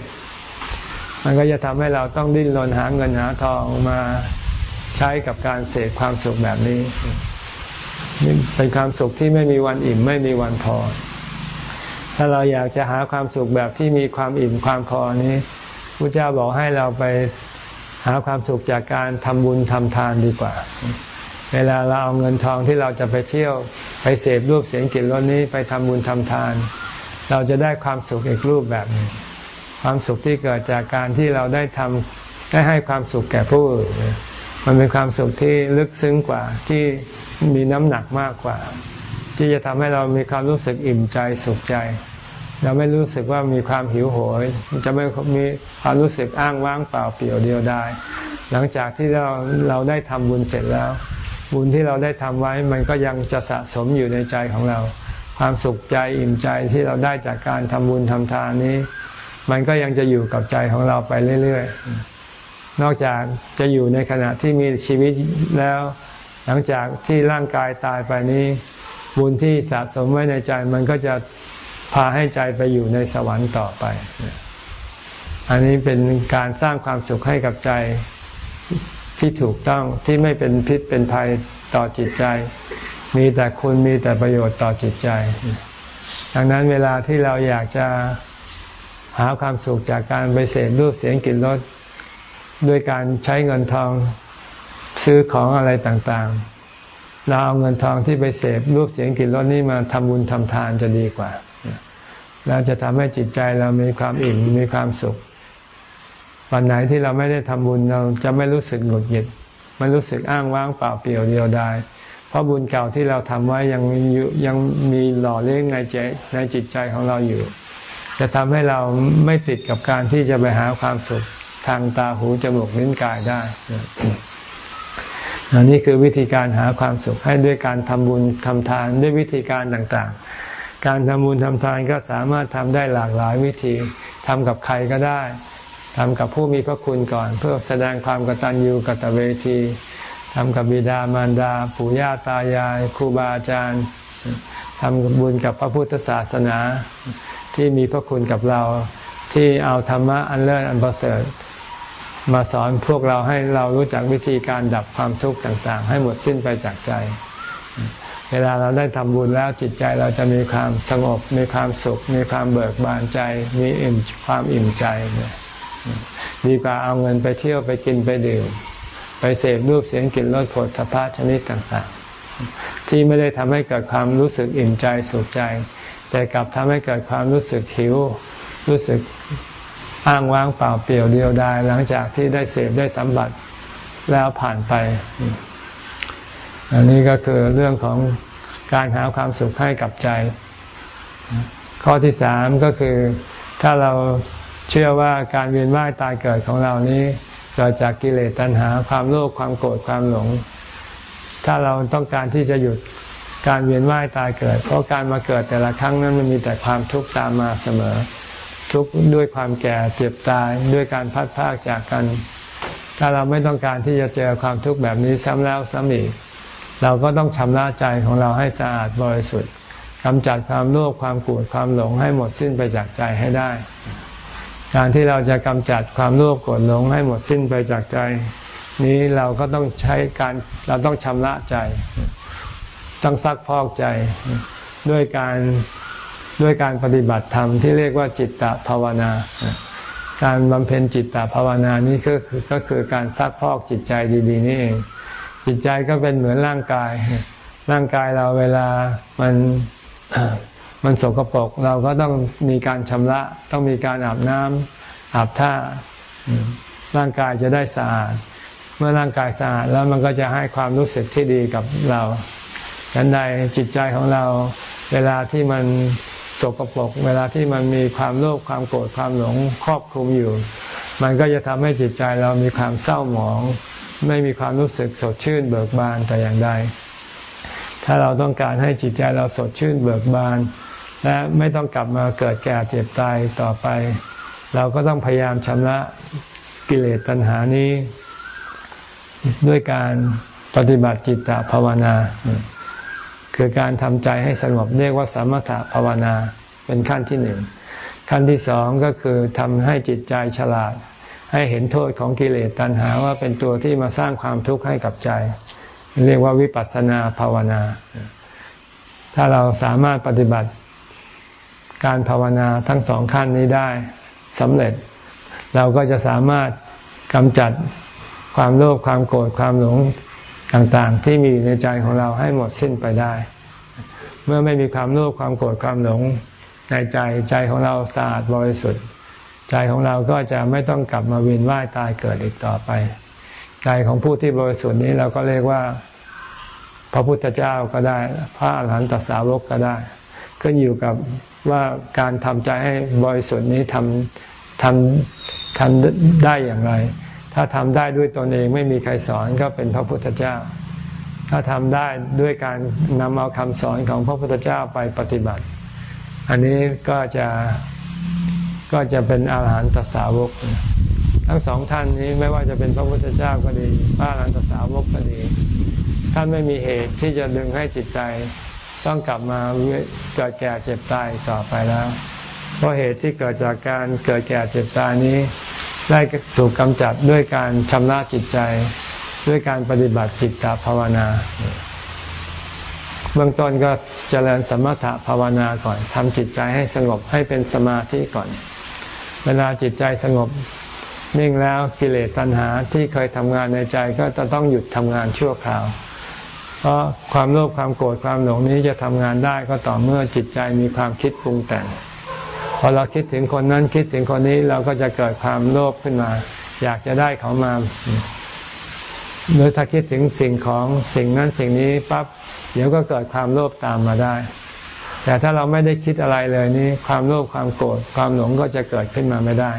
ๆ มันก็จะทำให้เราต้องดิ้นรนหาเงินหาทองมาใช้กับการเสพความสุขแบบนี้ เป็นความสุขที่ไม่มีวันอิ่มไม่มีวันพอ ถ้าเราอยากจะหาความสุขแบบที่มีความอิ่มความพอนี้พระเจ้าบอกให้เราไปหาความสุขจากการทำบุญทำทานดีกว่า เวลาเราเอาเงินทองที่เราจะไปเที่ยวไปเสพรูปเสียงกลิ่นรสนี้ไปทำบุญทำทาน เราจะได้ความสุขอีกรูปแบบหนึ่งความสุขที่เกิดจากการที่เราได้ทำได้ให้ความสุขแก่ผู้อื่นมันเป็นความสุขที่ลึกซึ้งกว่าที่มีน้ำหนักมากกว่า ที่จะทำให้เรามีความรู้สึกอิ่มใจสุขใจ เราไม่รู้สึกว่ามีความหิวโหย จะไม่มีความรู้สึกอ้างว้างเปล่าเปลี่ยวเดียวดายหลังจากที่เราเราได้ทำบุญเสร็จแล้ว บุญที่เราได้ทำไว้มันก็ยังจะสะสมอยู่ในใจของเรา ความสุขใจอิ่มใจที่เราได้จากการทำบุญทำทานนี้ มันก็ยังจะอยู่กับใจของเราไปเรื่อยๆ นอกจากจะอยู่ในขณะที่มีชีวิตแล้ว หลังจากที่ร่างกายตายไปนี้ บุญที่สะสมไว้ในใจมันก็จะพาให้ใจไปอยู่ในสวรรค์ต่อไป อันนี้เป็นการสร้างความสุขให้กับใจที่ถูกต้องที่ไม่เป็นพิษเป็นภัยต่อจิตใจ มีแต่คุณมีแต่ประโยชน์ต่อจิตใจ ดังนั้นเวลาที่เราอยากจะหาความสุขจากการไปเสพรูปเสียงกลิ่นรสด้วยการใช้เงินทองซื้อของอะไรต่างๆ เราเอาเงินทองที่ไปเสพรูปเสียงกลิ่นรสนี้มาทำบุญทำทานจะดีกว่าเราจะทำให้จิตใจเรามีความอิ่มมีความสุข วันไหนที่เราไม่ได้ทำบุญเราจะไม่รู้สึกหงุดหงิดไม่รู้สึกอ้างว้างเปล่าเปลี่ยวเดียวดาย ราะบุญเก่าที่เราทำไว้ยังยังมีหล่อเลี้ยงในใจในจิตใจของเราอยู่ จะทำให้เราไม่ติดกับการที่จะไปหาความสุขทางตาหูจมูกลิ้นกายได้อันนี้คือวิธีการหาความสุขให้ด้วยการทำบุญทำทานด้วยวิธีการต่างๆ การทำบุญทำทานก็สามารถทำได้หลากหลายวิธีทำกับใครก็ได้ทำกับผู้มีพระคุณก่อน เพื่อแสดงความกตัญญูกตเวที ทำกับบิดามารดาปู่ย่าตายายครูบาอาจารย์ทำบุญกับพระพุทธศาสนาที่มีพระคุณกับเราที่เอาธรรมะอันเลิศอันประเสริฐมาสอนพวกเราให้เรารู้จักวิธีการดับความทุกข์ต่าง ๆ ให้หมดสิ้นไปจากใจ เวลาเราได้ทำบุญแล้วจิตใจเราจะมีความสงบ มีความสุข มีความเบิกบานใจ มีอิ่มความอิ่มใจ ดีกว่าเอาเงินไปเที่ยวไปกินไปดื่ม ไปเสพรูปเสียงกลิ่นรสผลทพะชนิดต่างๆ ที่ไม่ได้ทำให้เกิดความรู้สึกอิ่มใจสุขใจ แต่กลับทำให้เกิดความรู้สึกหิว รู้สึกอ้างว้างเปล่าเปลี่ยวเดียวดายหลังจากที่ได้เสพได้สัมผัสแล้วผ่านไป อันนี้ก็คือเรื่องของการหาความสุขให้กับใจ ข้อที่สามก็คือถ้าเราเชื่อว่าการเวียนว่ายตายเกิดของเรานี้ เกิดจากกิเลสตัณหาความโลภความโกรธความหลง ถ้าเราต้องการที่จะหยุดการเวียนว่ายตายเกิด เพราะการมาเกิดแต่ละครั้งนั้นมันมีแต่ความทุกข์ตามมาเสมอ ทุกข์ด้วยความแก่เจ็บตายด้วยการพัดพากจากกัน ถ้าเราไม่ต้องการที่จะเจอความทุกข์แบบนี้ซ้ำแล้วซ้ำอีก เราก็ต้องชำระใจของเราให้สะอาดบริสุทธิ์กำจัดความโลภความโกรธความหลงให้หมดสิ้นไปจากใจให้ได้ การที่เราจะกำจัดความโลภโกรธหลงให้หมดสิ้นไปจากใจ นี้เราก็ต้องใช้การเราต้องชำระใจ ต้องซักพอกใจด้วยการด้วยการปฏิบัติธรรมที่เรียกว่าจิตตภาวนา การบำเพ็ญจิตตภาวนานี้ก็คือก็คือการซักพอกจิตใจดีๆนี่เอง จิตใจก็เป็นเหมือนร่างกาย ร่างกายเราเวลามัน มันสกปรกเราก็ต้องมีการชำระ ต้องมีการอาบน้ำอาบท่าร่างกายจะได้สะอาด เมื่อร่างกายสะอาดแล้วมันก็จะให้ความรู้สึกที่ดีกับเราดังใดจิตใจของเรา เวลาที่มันสกปรกเวลาที่มันมีความโลภความโกรธความหลงครอบคลุมอยู่ มันก็จะทำให้จิตใจเรามีความเศร้าหมอง ไม่มีความรู้สึกสดชื่นเบิกบานแต่อย่างใดถ้าเราต้องการให้จิตใจเราสดชื่นเบิกบาน และไม่ต้องกลับมาเกิดแก่เจ็บตายต่อไป เราก็ต้องพยายามชำระกิเลสตัณหานี้ ด้วยการปฏิบัติจิตตภาวนา คือการทำใจให้สงบเรียกว่าสมถภาวนาเป็นขั้นที่หนึ่งขั้นที่สองก็คือทำให้จิตใจฉลาด ให้เห็นโทษของกิเลสตัณหาว่าเป็นตัวที่มาสร้างความทุกข์ให้กับใจ เรียกว่าวิปัสสนาภาวนา ถ้าเราสามารถปฏิบัติ การภาวนาทั้งสองขั้นนี้ได้สำเร็จ เราก็จะสามารถกำจัดความโลภความโกรธความหลงต่างๆ ที่มีในใจของเราให้หมดสิ้นไปได้ เมื่อไม่มีความโลภความโกรธความหลงในใจใจของเราสะอาดบริสุทธิ์ ใจของเราก็จะไม่ต้องกลับมาเวียนว่ายตายเกิดอีกต่อไป ใจของผู้ที่บริสุทธิ์นี้เราก็เรียกว่า พระพุทธเจ้าก็ได้ พระอรหันตสาวกก็ได้ ขึ้นอยู่กับ ว่าการทำใจให้บริสุทธิ์นี้ทำทำทำได้อย่างไร ถ้าทำได้ด้วยตนเองไม่มีใครสอนก็เป็นพระพุทธเจ้า ถ้าทำได้ด้วยการนำเอาคำสอนของพระพุทธเจ้าไปปฏิบัติ อันนี้ก็จะก็จะเป็นอาหารตสาวก ทั้งสองท่านนี้ไม่ว่าจะเป็นพระพุทธเจ้าก็ดีพระอรหันตสาวกก็ดี ท่านไม่มีเหตุที่จะดึงให้จิตใจ ต้องกลับมาเกิดแก่เจ็บตายต่อไปแล้ว เพราะเหตุที่เกิดจากการเกิดแก่เจ็บตายนี้ ได้ถูกกำจัดด้วยการชำระจิตใจ ด้วยการปฏิบัติจิตตภาวนา เบื้องต้นก็เจริญสมถะภาวนาก่อนทำจิตใจให้สงบให้เป็นสมาธิก่อน เวลาจิตใจสงบนิ่งแล้วกิเลสตัณหาที่เคยทำงานในใจก็จะต้องหยุดทำงานชั่วคราว พราะความโลภความโกรธความหลงนี้จะทำงานได้ก็ต่อเมื่อจิตใจมีความคิดปรุงแต่งพอเราคิดถึงคนนั้นคิดถึงคนนี้เราก็จะเกิดความโลภขึ้นมา อยากจะได้เขามาหรือถ้าคิดถึงสิ่งของสิ่งนั้นสิ่งนี้ปั๊บเดี๋ยวก็เกิดความโลภตามมาได้ แต่ถ้าเราไม่ได้คิดอะไรเลยนี่ความโลภความโกรธความหลงก็จะเกิดขึ้นมาไม่ได้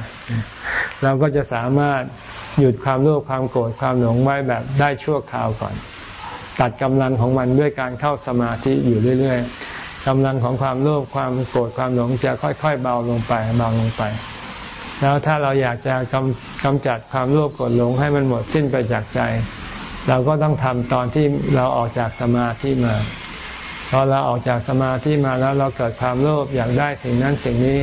เราก็จะสามารถหยุดความโลภความโกรธความหลงไว้แบบได้ชั่วคราวก่อน ตัดกำลังของมันด้วยการเข้าสมาธิอยู่เรื่อยๆกำลังของความโลภความโกรธความหลงจะค่อย ๆ เบาลงไปเบาลงไป แล้วถ้าเราอยากจะกำกำจัดความโลภโกรธหลงให้มันหมดสิ้นไปจากใจ เราก็ต้องทำตอนที่เราออกจากสมาธิมาพอเราออกจากสมาธิมาแล้วเราเกิดความโลภอยากได้สิ่งนั้นสิ่งนี้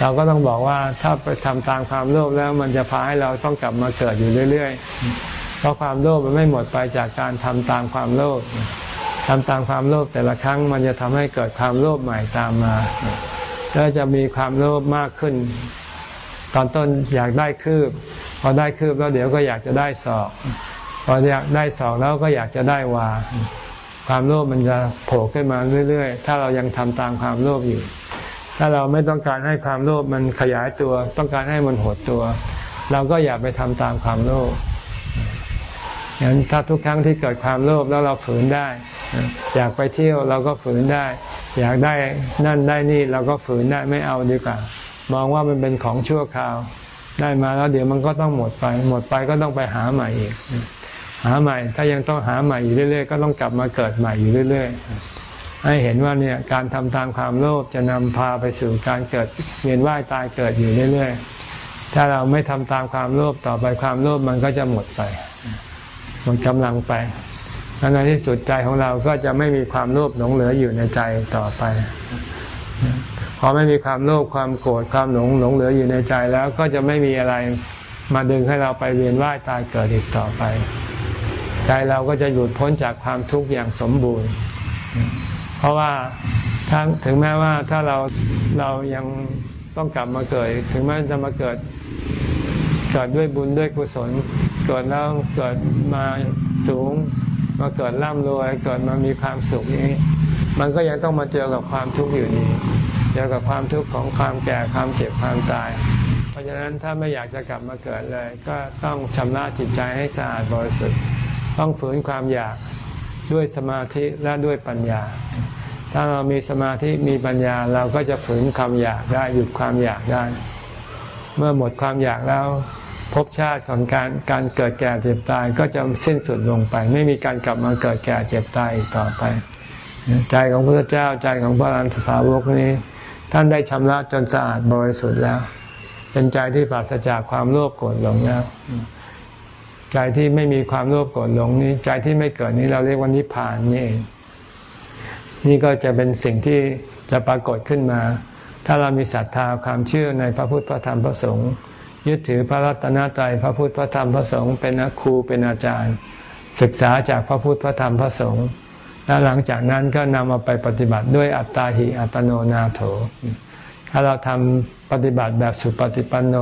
เราก็ต้องบอกว่าถ้าไปทำตามความโลภแล้วมันจะพาให้เราต้องกลับมาเกิดอยู่เรื่อยๆ เพราะความโลภมันไม่หมดไปจากการทำตามความโลภทำตามความโลภแต่ละครั้งมันจะทำให้เกิดความโลภใหม่ตามมาแล้วจะมีความโลภมากขึ้น ตอนต้นอยากได้คืบ พอได้คืบแล้วเดี๋ยวก็อยากจะได้ศอก พออยากได้สองแล้วก็อยากจะได้วา ความโลภมันจะโผล่ขึ้นมาเรื่อย ๆ ถ้าเรายังทำตามความโลภอยู่ ถ้าเราไม่ต้องการให้ความโลภมันขยายตัว ต้องการให้มันหดตัว เราก็อย่าไปทำตามความโลภ อย่างถ้าทุกครั้งที่เกิดความโลภแล้วเราฝืนได้ อยากไปเที่ยวเราก็ฝืนได้ อยากได้นั่นได้นี่เราก็ฝืนได้ไม่เอาดีกว่า มองว่ามันเป็นของชั่วคราว ได้มาแล้วเดี๋ยวมันก็ต้องหมดไป หมดไปก็ต้องไปหาใหม่อีก หาใหม่ ถ้ายังต้องหาใหม่อยู่เรื่อยๆ ก็ต้องกลับมาเกิดใหม่อยู่เรื่อยๆ ให้เห็นว่าเนี่ยการทำตามความโลภจะนำพาไปสู่การเกิดเวียนว่ายตายเกิดอยู่เรื่อยๆ ถ้าเราไม่ทำตามความโลภต่อไปความโลภมันก็จะหมดไป มดกำลังไปในที่สุดใจของเราก็จะไม่มีความโลภหลงเหลืออยู่ในใจต่อไป พอไม่มีความโลภความโกรธความหลงหลงเหลืออยู่ในใจแล้วก็จะไม่มีอะไรมาดึงให้เราไปเวียนว่ายตายเกิดอีกต่อไป ใจเราก็จะหยุดพ้นจากความทุกข์อย่างสมบูรณ์ เพราะว่าทั้งถึงแม้ว่าถ้าเราเรายังต้องกลับมาเกิด ถึงแม้จะมาเกิด เกิดด้วยบุญด้วยกุศล เกิดแล้วเกิดมาสูง มาเกิดร่ำรวย เกิดมามีความสุขนี้ มันก็ยังต้องมาเจอกับความทุกข์อยู่ดีเจอกับความทุกข์ของความแก่ความเจ็บความตาย เพราะฉะนั้นถ้าไม่อยากจะกลับมาเกิดเลย ก็ต้องชำระจิตใจให้สะอาดบริสุทธิ์ต้องฝืนความอยากด้วยสมาธิและด้วยปัญญา ถ้าเรามีสมาธิมีปัญญาเราก็จะฝืนความอยากได้หยุดความอยากได้ เมื่อหมดความอยากแล้วภพชาติของการการเกิดแก่เจ็บตายก็จะสิ้นสุดลงไป ไม่มีการกลับมาเกิดแก่เจ็บตายอีกต่อไป ใจของพระเจ้าใจของพระอรหันตสาวกนี้ ท่านได้ชำระจนสะอาดบริสุทธิ์แล้ว เป็นใจที่ปราศจากความโลภโกรธหลงแล้วใจที่ไม่มีความโลภโกรธหลงนี้ ใจที่ไม่เกิดนี้เราเรียกว่านิพพานนี่เองนี่ก็จะเป็นสิ่งที่จะปรากฏขึ้นมา ถ้าเรามีศรัทธาความเชื่อในพระพุทธพระธรรมพระสงฆ์ยึดถือพระรัตนตรัยพระพุทธพระธรรมพระสงฆ์เป็นครูเป็นอาจารย์ ศึกษาจากพระพุทธพระธรรมพระสงฆ์แล้วหลังจากนั้นก็นำมาไปปฏิบัติด้วยอัตตาหิอัตโนนาโถ ถ้าเราทำปฏิบัติแบบสุปฏิปันโน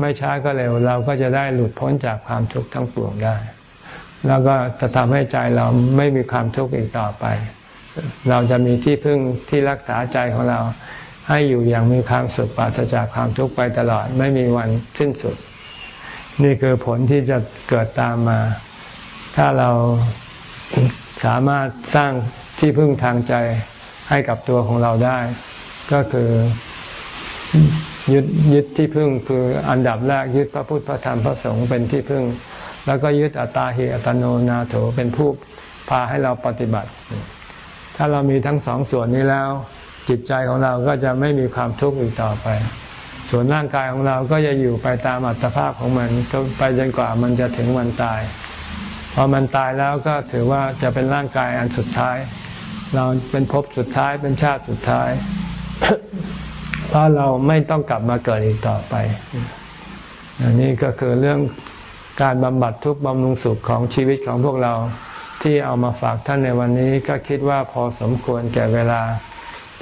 ไม่ช้าก็เร็ว เราก็จะได้หลุดพ้นจากความทุกข์ทั้งปวงได้ แล้วก็จะทำให้ใจเราไม่มีความทุกข์อีกต่อไป เราจะมีที่พึ่งที่รักษาใจของเรา ให้อยู่อย่างมีความสุขปราศจากความทุกข์ไปตลอดไม่มีวันสิ้นสุด นี่คือผลที่จะเกิดตามมา ถ้าเราสามารถสร้างที่พึ่งทางใจให้กับตัวของเราได้ ก็คือยึดยึดที่พึ่งคืออันดับแรกยึดพระพุทธพระธรรมพระสงฆ์เป็นที่พึ่ง แล้วก็ยึดอัตตาหิอัตโนนาโถเป็นผู้พาให้เราปฏิบัติ ถ้าเรามีทั้งสองส่วนนี้แล้ว จิตใจของเราก็จะไม่มีความทุกข์อีกต่อไป ส่วนร่างกายของเราก็จะอยู่ไปตามอัตภาพของมันก็ไปจนกว่ามันจะถึงวันตาย พอมันตายแล้วก็ถือว่าจะเป็นร่างกายอันสุดท้าย เราเป็นภพสุดท้ายเป็นชาติสุดท้าย เพราะเราไม่ต้องกลับมาเกิดอีกต่อไปอันนี้ก็คือเรื่องการบำบัดทุกข์บำรุงสุขของชีวิตของพวกเราที่เอามาฝากท่านในวันนี้ก็คิดว่าพอสมควรแก่เวลา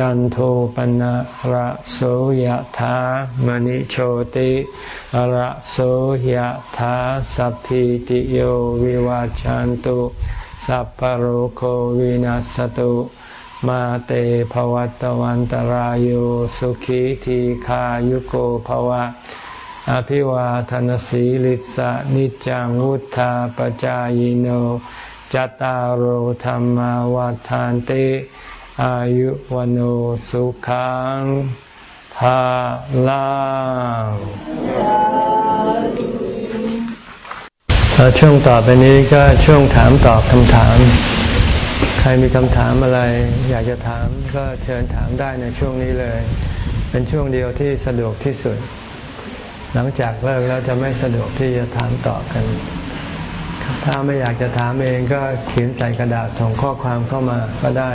จันโทปนะระโสยธามณิโชติระโสยธาสัพพิติโยวิวาจันตุสัพพโรโควินัสตุมาเตภวัตวันตรโยสุขีทีขายุโกภวะ อภิวาทนสีลิสะนิจังวุธาปจายโน จตารโธรรมวาทานเต อายุวันโอสุขังภาลังช่วงต่อไปนี้ก็ช่วงถามตอบคำถาม ใครมีคำถามอะไร อยากจะถามก็เชิญถามได้ในช่วงนี้เลย เป็นช่วงเดียวที่สะดวกที่สุด หลังจากเลิกแล้วจะไม่สะดวกที่จะถามตอบกัน ถ้าไม่อยากจะถามเองก็เขียนใส่กระดาษส่งข้อความเข้ามาก็ได้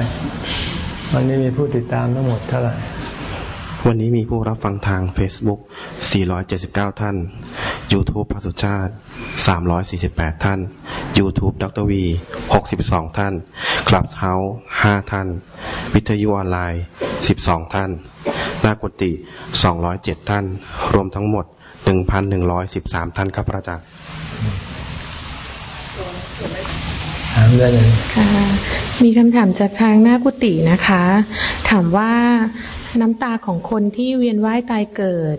วันนี้มีผู้ติดตามทั้งหมดเท่าไหร่วันนี้มีผู้รับฟังทาง Facebook 479 ท่าน YouTube พระสุชาติ 348 ท่าน YouTube ดรวี 62 ท่าน Clubhouse 5ท่าน วิทยุออนไลน์ 12 ท่านนากุติ207 ท่าน รวมทั้งหมด 1,113 ท่านครับพระอาจารย์ ถามได้เลยค่ะ มีคำถามจากทางหน้ากุฏินะคะ ถามว่า น้ำตาของคนที่เวียนว่ายตายเกิด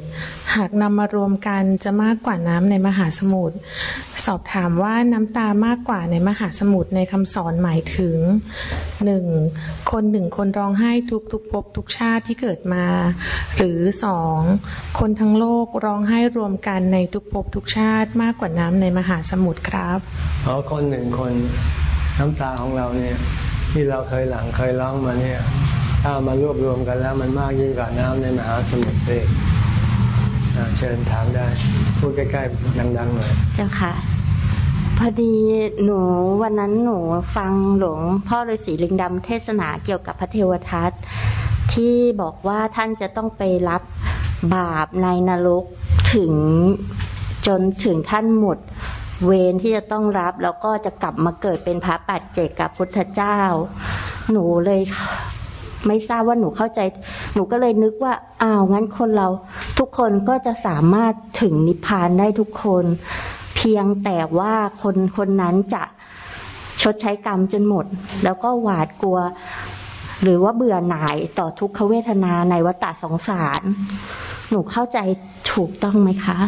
หากนำมารวมกันจะมากกว่าน้ำในมหาสมุทรสอบถามว่าน้ำตามากกว่าในมหาสมุทรในคำสอนหมายถึงหนึ่งคนหนึ่งคนร้องไห้ทุกทุกภพทุกชาติที่เกิดมา หรือสองคนทั้งโลกร้องไห้รวมกันในทุกภพทุกชาติมากกว่าน้ำในมหาสมุทรครับอ๋อคนหนึ่งคนน้ำตาของเราเนี่ยที่เราเคยหลังเคยร้องมาเนี่ย ถ้ามารวบรวมกันแล้วมันมากยิ่งกว่าน้ำในมหาสมุทรเลยเชิญถามได้ พูดใกล้ๆดังๆหน่อยเจ้าค่ะ พอดีหนูวันนั้นหนูฟังหลวงพ่อฤาษีลิงดำเทศนาเกี่ยวกับพระเทวทัตที่บอกว่าท่านจะต้องไปรับบาปในนรกถึงจนถึงท่านหมดเวรที่จะต้องรับแล้วก็จะกลับมาเกิดเป็นพระปัจเจกกับพุทธเจ้า หนูเลย ไม่ทราบว่าหนูเข้าใจ หนูก็เลยนึกว่าอ้าวงั้นคนเราทุกคนก็จะสามารถถึงนิพพานได้ทุกคน เพียงแต่ว่าคนคนนั้นจะชดใช้กรรมจนหมด แล้วก็หวาดกลัว หรือว่าเบื่อหน่ายต่อทุกขเวทนาในวัฏสงสาร หนูเข้าใจถูกต้องไหมคะ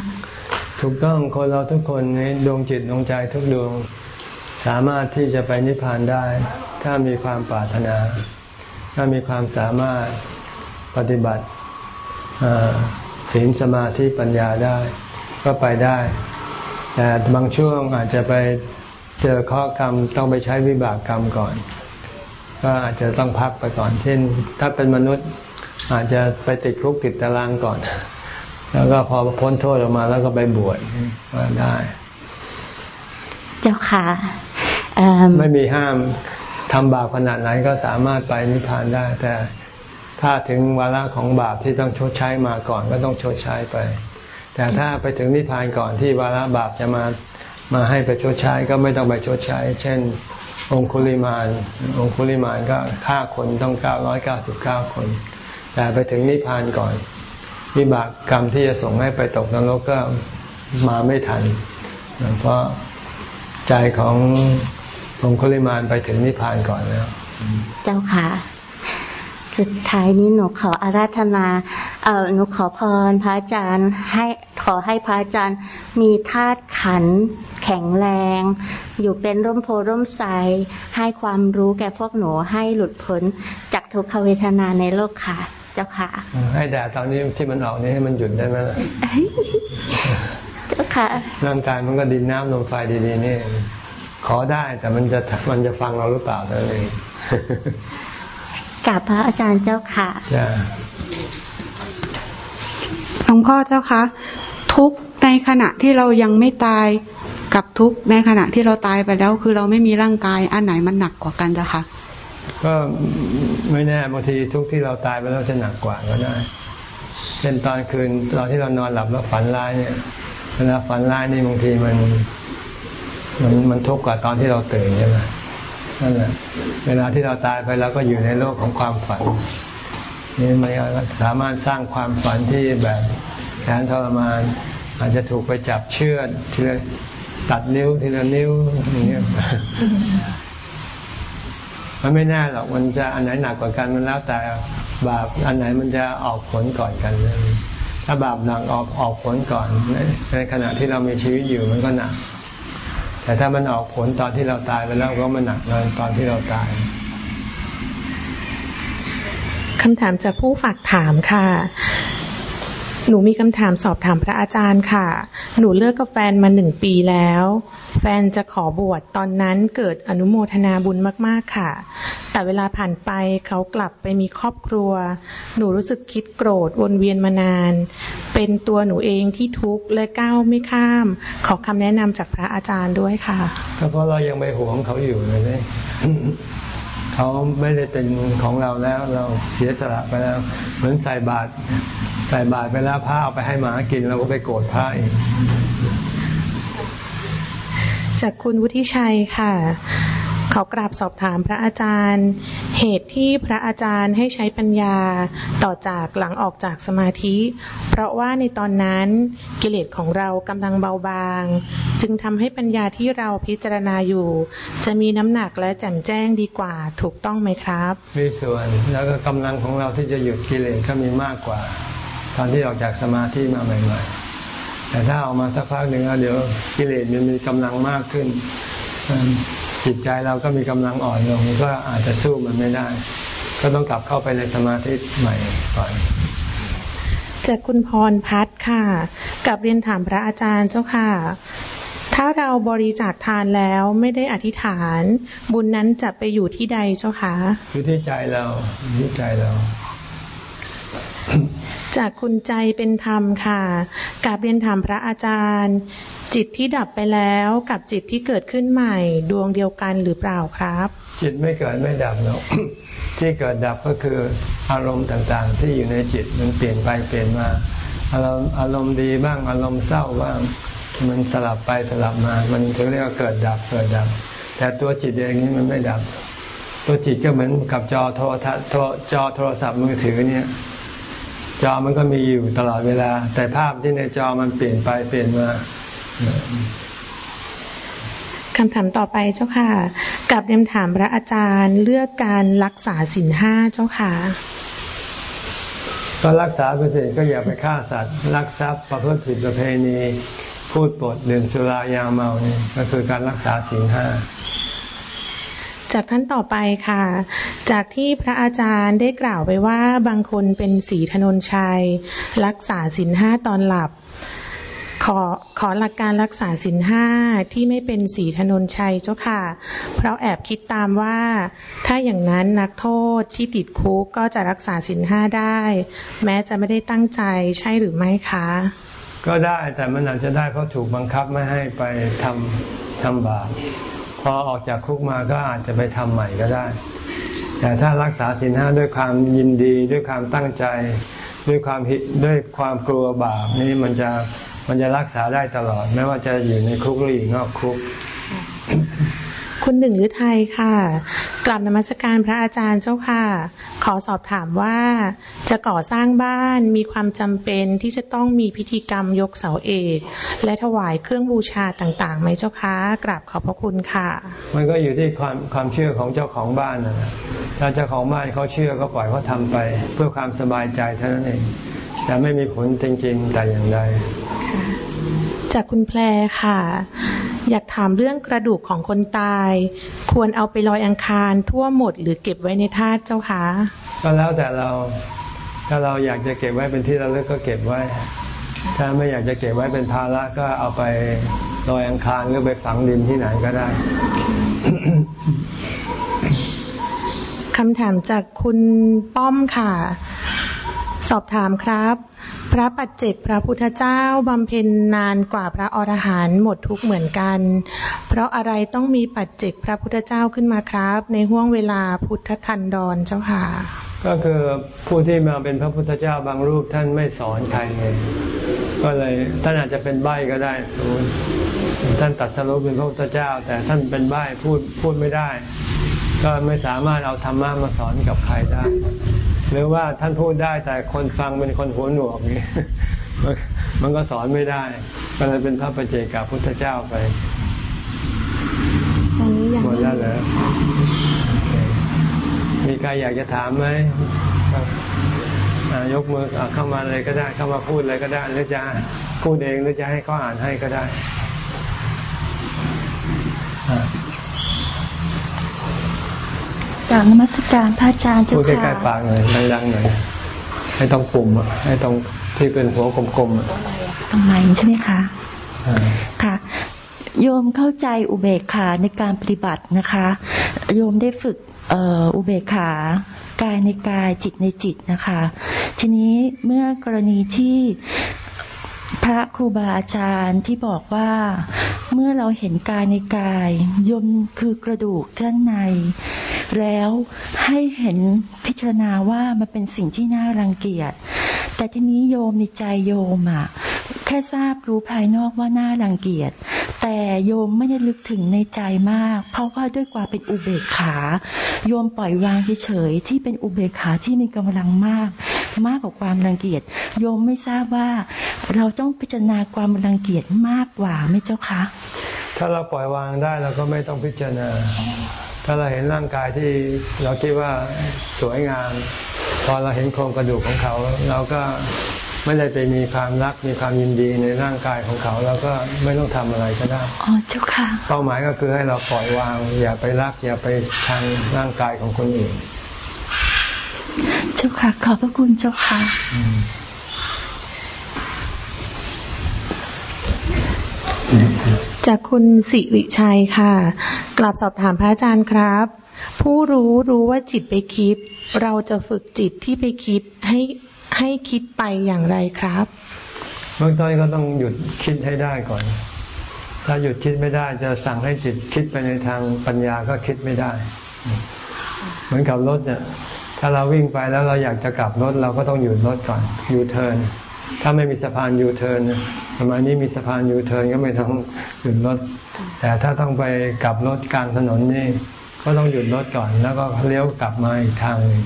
ถูกต้องคนเราทุกคนในดวงจิตดวงใจทุกดวง สามารถที่จะไปนิพพานได้ ถ้ามีความปรารถนา ถ้ามีความสามารถปฏิบัติศีลสมาธิปัญญาได้ก็ไปได้ แต่บางช่วงอาจจะไปเจอข้อกรรมต้องไปใช้วิบากกรรมก่อน ก็อาจจะต้องพักไปก่อน เช่น ถ้าเป็นมนุษย์อาจจะไปติดคุกติดตารางก่อน แล้วก็พอพ้นโทษออกมาแล้วก็ไปบวชก็ได้ เจ้าค่ะไม่มีห้าม ทำบาปขนาดไหนก็สามารถไปนิพพานได้ แต่ถ้าถึงวาระของบาปที่ต้องชดใช้มาก่อนก็ต้องชดใช้ไป แต่ถ้าไปถึงนิพพานก่อนที่วาระบาปจะมามาให้ไปชดใช้ก็ไม่ต้องไปชดใช้ เช่น องคุลิมาน องคุลิมานก็ฆ่าคนต้องเก้าร้อยเก้าสิบเก้าคน แต่ไปถึงนิพพานก่อนวิบากกรรมที่จะส่งให้ไปตกนรกก็มาไม่ทัน เพราะใจของ องคุลิมานไปถึงนิพพานก่อนแล้ว เจ้าค่ะ สุดท้ายนี้หนูขออาราธนาเอ่อหนูขอพรพระอาจารย์ ให้ขอให้พระอาจารย์มีธาตุขันแข็งแรง อยู่เป็นร่มโพร่มใสให้ความรู้แก่พวกหนูให้หลุดพ้นจากทุกขเวทนาในโลกค่ะ เจ้าค่ะ ให้แดดตอนนี้ที่มันออกนี้ให้มันหยุดได้ไหมล่ะเจ้าค่ะร่างกายมันก็ดินน้ำลมไฟดีๆนี่ ขอได้แต่มันจะมันจะฟังเราหรือเปล่าเท่านั้นเองกับพระอาจารย์เจ้าค่ะจ้าหลวงพ่อเจ้าคะทุกข์ในขณะที่เรายังไม่ตายกับทุกข์ในขณะที่เราตายไปแล้ว คือเราไม่มีร่างกายอันไหนมันหนักกว่ากันเจ้าคะก็ไม่แน่บางทีทุกที่เราตายไปแล้วจะหนักกว่าก็ได้เช่นตอนคืนตอนที่เรานอนหลับแล้วฝันร้ายเนี่ยเวลาฝันร้ายนี่บางทีมัน มันมันทุกข์กว่าตอนที่เราตื่นใช่ไหมนั่นแหละเวลาที่เราตายไปเราก็อยู่ในโลกของความฝันนี่มันสามารถสร้างความฝันที่แบบแสนทรมาน อาจจะถูกไปจับเชือดทีละตัดนิ้วทีละนิ้วอย่างเงี้ยมันไม่แน่หรอกมันจะอันไหนหนักกว่ากันมันแล้วแต่บาปอันไหนมันจะออกผลก่อนกันเลยถ้าบาปหนักออกออกผลก่อนในขณะที่เรามีชีวิตอยู่มันก็หนัก แต่ถ้ามันออกผลตอนที่เราตายไปแล้วก็มันหนักเลยตอนที่เราตายคำถามจากผู้ฝากถามค่ะ หนูมีคำถามสอบถามพระอาจารย์ค่ะ หนูเลิกกับแฟนมาหนึ่งปีแล้ว แฟนจะขอบวชตอนนั้นเกิดอนุโมทนาบุญมาก ๆ ค่ะ แต่เวลาผ่านไปเขากลับไปมีครอบครัว หนูรู้สึกคิดโกรธวนเวียนมานาน เป็นตัวหนูเองที่ทุกข์และก้าวไม่ข้าม ขอคำแนะนำจากพระอาจารย์ด้วยค่ะก็เพราะเรายังไปหวงเขาอยู่เลยนี่ เขาไม่ได้เป็นของเราแล้ว เราเสียสละไปแล้ว เหมือนใส่บาตรใส่บาตรไปแล้วผ้าเอาไปให้หมากินเราก็ไปโกรธผ้าอีกจากคุณวุฒิชัยค่ะ ขอกราบสอบถามพระอาจารย์ เหตุที่พระอาจารย์ให้ใช้ปัญญาต่อจากหลังออกจากสมาธิ เพราะว่าในตอนนั้นกิเลสของเรากำลังเบาบาง จึงทำให้ปัญญาที่เราพิจารณาอยู่ จะมีน้ำหนักและแจ่มแจ้งดีกว่าถูกต้องไหมครับมีส่วนแล้วก็กำลังของเราที่จะหยุดกิเลสก็มีมากกว่า ตอนที่ออกจากสมาธิมาใหม่ๆแต่ถ้าออกมาสักพักหนึ่งแล้วเดี๋ยวกิเลสมันมีกำลังมากขึ้น จิตใจเราก็มีกำลังอ่อนลงก็อาจจะสู้มันไม่ได้ ก็ต้องกลับเข้าไปในสมาธิใหม่ก่อนจากคุณพรพัฒน์ค่ะกับเรียนถามพระอาจารย์เจ้าค่ะ ถ้าเราบริจาคทานแล้วไม่ได้อธิษฐาน บุญนั้นจะไปอยู่ที่ใดเจ้าคะอยู่ที่ใจเราอยู่ที่ใจเรา จากคุณใจเป็นธรรมค่ะกับเรียนถามพระอาจารย์ จิตที่ดับไปแล้วกับจิตที่เกิดขึ้นใหม่ ดวงเดียวกันหรือเปล่าครับ จิตไม่เกิดไม่ดับหรอกที่เกิดดับก็คืออารมณ์ต่างๆ ที่อยู่ในจิตมันเปลี่ยนไปเปลี่ยนมาอารมณ์อารมณ์ดีบ้างอารมณ์เศร้าบ้างมันสลับไปสลับมา มันถึงเรียกว่าเกิดดับเกิดดับ แต่ตัวจิตเองนี้มันไม่ดับ ตัวจิตก็เหมือนกับจอโทรทัศน์จอโทรศัพท์มือถือเนี่ย จอมันก็มีอยู่ตลอดเวลา แต่ภาพที่ในจอมันเปลี่ยนไปเปลี่ยนมาคำถามต่อไปเจ้าค่ะ กับเรียนถามพระอาจารย์เลือกการรักษาสินห้าเจ้าค่ะ ก็รักษาไปสิก็อย่าไปฆ่าสัตว์ลักทรัพย์ประพฤติผิดประเพณี พูดปดดื่มสุรายาเมานี่ก็คือการรักษาศีลห้า จากท่านต่อไปค่ะ จากที่พระอาจารย์ได้กล่าวไปว่าบางคนเป็นสีถนนชัย รักษาสินห้าตอนหลับ ขอขอหลักการรักษาสินห้าที่ไม่เป็นสีถนนชัยเจ้าค่ะ เพราะแอบคิดตามว่า ถ้าอย่างนั้นนักโทษที่ติดคุกก็จะรักษาสินห้าได้ แม้จะไม่ได้ตั้งใจใช่หรือไม่คะ ก็ได้แต่มันอาจจะได้เพราะถูกบังคับไม่ให้ไปทำทำบาป พอออกจากคุกมาก็อาจจะไปทำใหม่ก็ได้ แต่ถ้ารักษาศีลห้าด้วยความยินดีด้วยความตั้งใจ ด้วยความด้วยความกลัวบาปนี่มันจะมันจะรักษาได้ตลอด ไม่ว่าจะอยู่ในคุกหรืออยู่นอกคุก คุณหนึ่งฤทัยค่ะกลับนมัสการพระอาจารย์เจ้าค่ะ ขอสอบถามว่าจะก่อสร้างบ้านมีความจำเป็นที่จะต้องมีพิธีกรรมยกเสาเอก และถวายเครื่องบูชาต่างๆไหมเจ้าคะกราบขอบพระคุณค่ะ มันก็อยู่ที่ความความเชื่อของเจ้าของบ้านนะถ้าเจ้าของบ้านเขาเชื่อก็ปล่อยเขาทำไป เพื่อความสบายใจเท่านั้นเองแต่ไม่มีผลจริงๆแต่อย่างใดจากคุณแพรค่ะ อยากถามเรื่องกระดูกของคนตาย ควรเอาไปลอยอังคารทั่วหมดหรือเก็บไว้ในธาตุเจ้าคะก็แล้วแต่เรา ถ้าเราอยากจะเก็บไว้เป็นที่ระลึกก็เก็บไว้ ถ้าไม่อยากจะเก็บไว้เป็นภาระก็เอาไปลอยอังคารหรือไปฝังดินที่ไหนก็ได้คำถามจากคุณป้อมค่ะ สอบถามครับ พระปัจเจกพระพุทธเจ้าบำเพ็ญนานกว่าพระอรหันต์หมดทุกเหมือนกัน เพราะอะไรต้องมีปัจเจกพระพุทธเจ้าขึ้นมาครับ ในห่วงเวลาพุทธทันดรเจ้าค่ะ ก็คือผู้ที่มาเป็นพระพุทธเจ้าบางรูปท่านไม่สอนใครเลยก็เลยท่านอาจจะเป็นใบ้ก็ได้ท่านตัดสรุปเป็นพระพุทธเจ้า แต่ท่านเป็นใบ้พูดพูดไม่ได้ ก็ไม่สามารถเอาธรรมะมาสอนกับใครได้ หรือว่าท่านพูดได้แต่คนฟังเป็นคนหัวหนวกนี่มันก็สอนไม่ได้ก็เลยเป็นพระประเจกับพุทธเจ้าไปตอนนี้ยังหมดแล้วเหรอโอเคมีใครอยากจะถามไหมครับอ่ายกมืออะเข้ามาเลยก็ได้เข้ามาพูดเลยก็ได้หรือจะพูดเองหรือจะให้เขาอ่านให้ก็ได้อะ กราบนมัสการพระอาจารย์เจ้าพูดใกค่ะล้ๆปากหน่อยดังๆหน่อยให้ตรงปุ่มอะให้ตรงที่เป็นหัวกลมๆอะตรงไหนใช่ไหมคะอ่าค่ะโยมเข้าใจอุเบกขาในการปฏิบัตินะคะ โยมได้ฝึกเอ่ออุเบกขากายในกายจิตในจิตนะคะ ทีนี้เมื่อกรณีที่ พระครูบาอาจารย์ที่บอกว่าเมื่อเราเห็นกายในกายยมคือกระดูกข้างใน แล้วให้เห็นพิจารณาว่ามันเป็นสิ่งที่น่ารังเกียจ แต่ทีนี้โยมในใจโยมอะแค่ทราบรู้ภายนอกว่าน่ารังเกียจ แต่โยมไม่ได้ลึกถึงในใจมาก เพราะว่าด้วยความเป็นอุเบกขา โยมปล่อยวางเฉยๆที่เป็นอุเบกขาที่มีกำลังมาก มากกว่าความรังเกียจโยมไม่ทราบว่า เราต้องพิจารณาความรังเกียจมากกว่าไหมเจ้าคะถ้าเราปล่อยวางได้เราก็ไม่ต้องพิจารณา ถ้าเราเห็นร่างกายที่เราคิดว่าสวยงาม พอเราเห็นโครงกระดูกของเขา เราก็ไม่ได้ไปมีความรักมีความยินดีในร่างกายของเขาเราก็ไม่ต้องทำอะไรก็ได้อ๋อเจ้าค่ะเป้าหมายก็คือให้เราปล่อยวาง อย่าไปรัก อย่าไปชังร่างกายของคนอื่น เจ้าค่ะ ขอบพระคุณเจ้าค่ะจากคุณสิริชัยค่ะ กลับสอบถามพระอาจารย์ครับ ผู้รู้รู้ว่าจิตไปคิด เราจะฝึกจิตที่ไปคิดให้ให้คิดไปอย่างไรครับเบื้องต้นก็ต้องหยุดคิดให้ได้ก่อน ถ้าหยุดคิดไม่ได้จะสั่งให้จิตคิดไปในทางปัญญาก็คิดไม่ได้ เหมือนกับรถเนี่ย ถ้าเราวิ่งไปแล้วเราอยากจะกลับรถเราก็ต้องหยุดรถก่อนยูเทิร์นถ้าไม่มีสะพานยูเทิร์นสมัยนี้มีสะพานยูเทิร์นก็ไม่ต้องหยุดรถ แต่ถ้าต้องไปกลับรถกลางถนนนี่ก็ต้องหยุดรถก่อน แล้วก็เลี้ยวกลับมาอีกทางหนึ่ง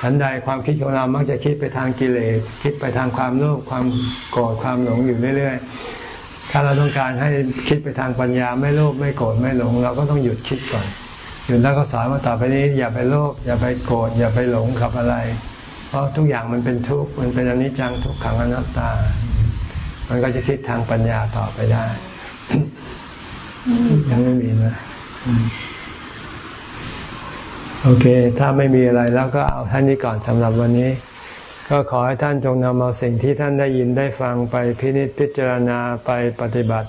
ฉันใดความคิดของเรามักจะคิดไปทางกิเลสคิดไปทางความโลภความโกรธความหลงอยู่เรื่อยๆ ถ้าเราต้องการให้คิดไปทางปัญญาไม่โลภไม่โกรธไม่หลง เราก็ต้องหยุดคิดก่อน หยุดแล้วก็สอนว่าต่อไปนี้อย่าไปโลภอย่าไปโกรธอย่าไปหลงกับอะไร เพราะทุกอย่างมันเป็นทุกข์มันเป็นอนิจจังทุกขังอนัตตา มันก็จะคิดทางปัญญาต่อไปได้ยังไม่มีนะโอเค ถ้าไม่มีอะไรแล้วก็เอาท่านนี้ก่อนสำหรับวันนี้ ก็ขอให้ท่านจงนำเอาสิ่งที่ท่านได้ยินได้ฟังไปพินิจพิจารณาไปปฏิบัติ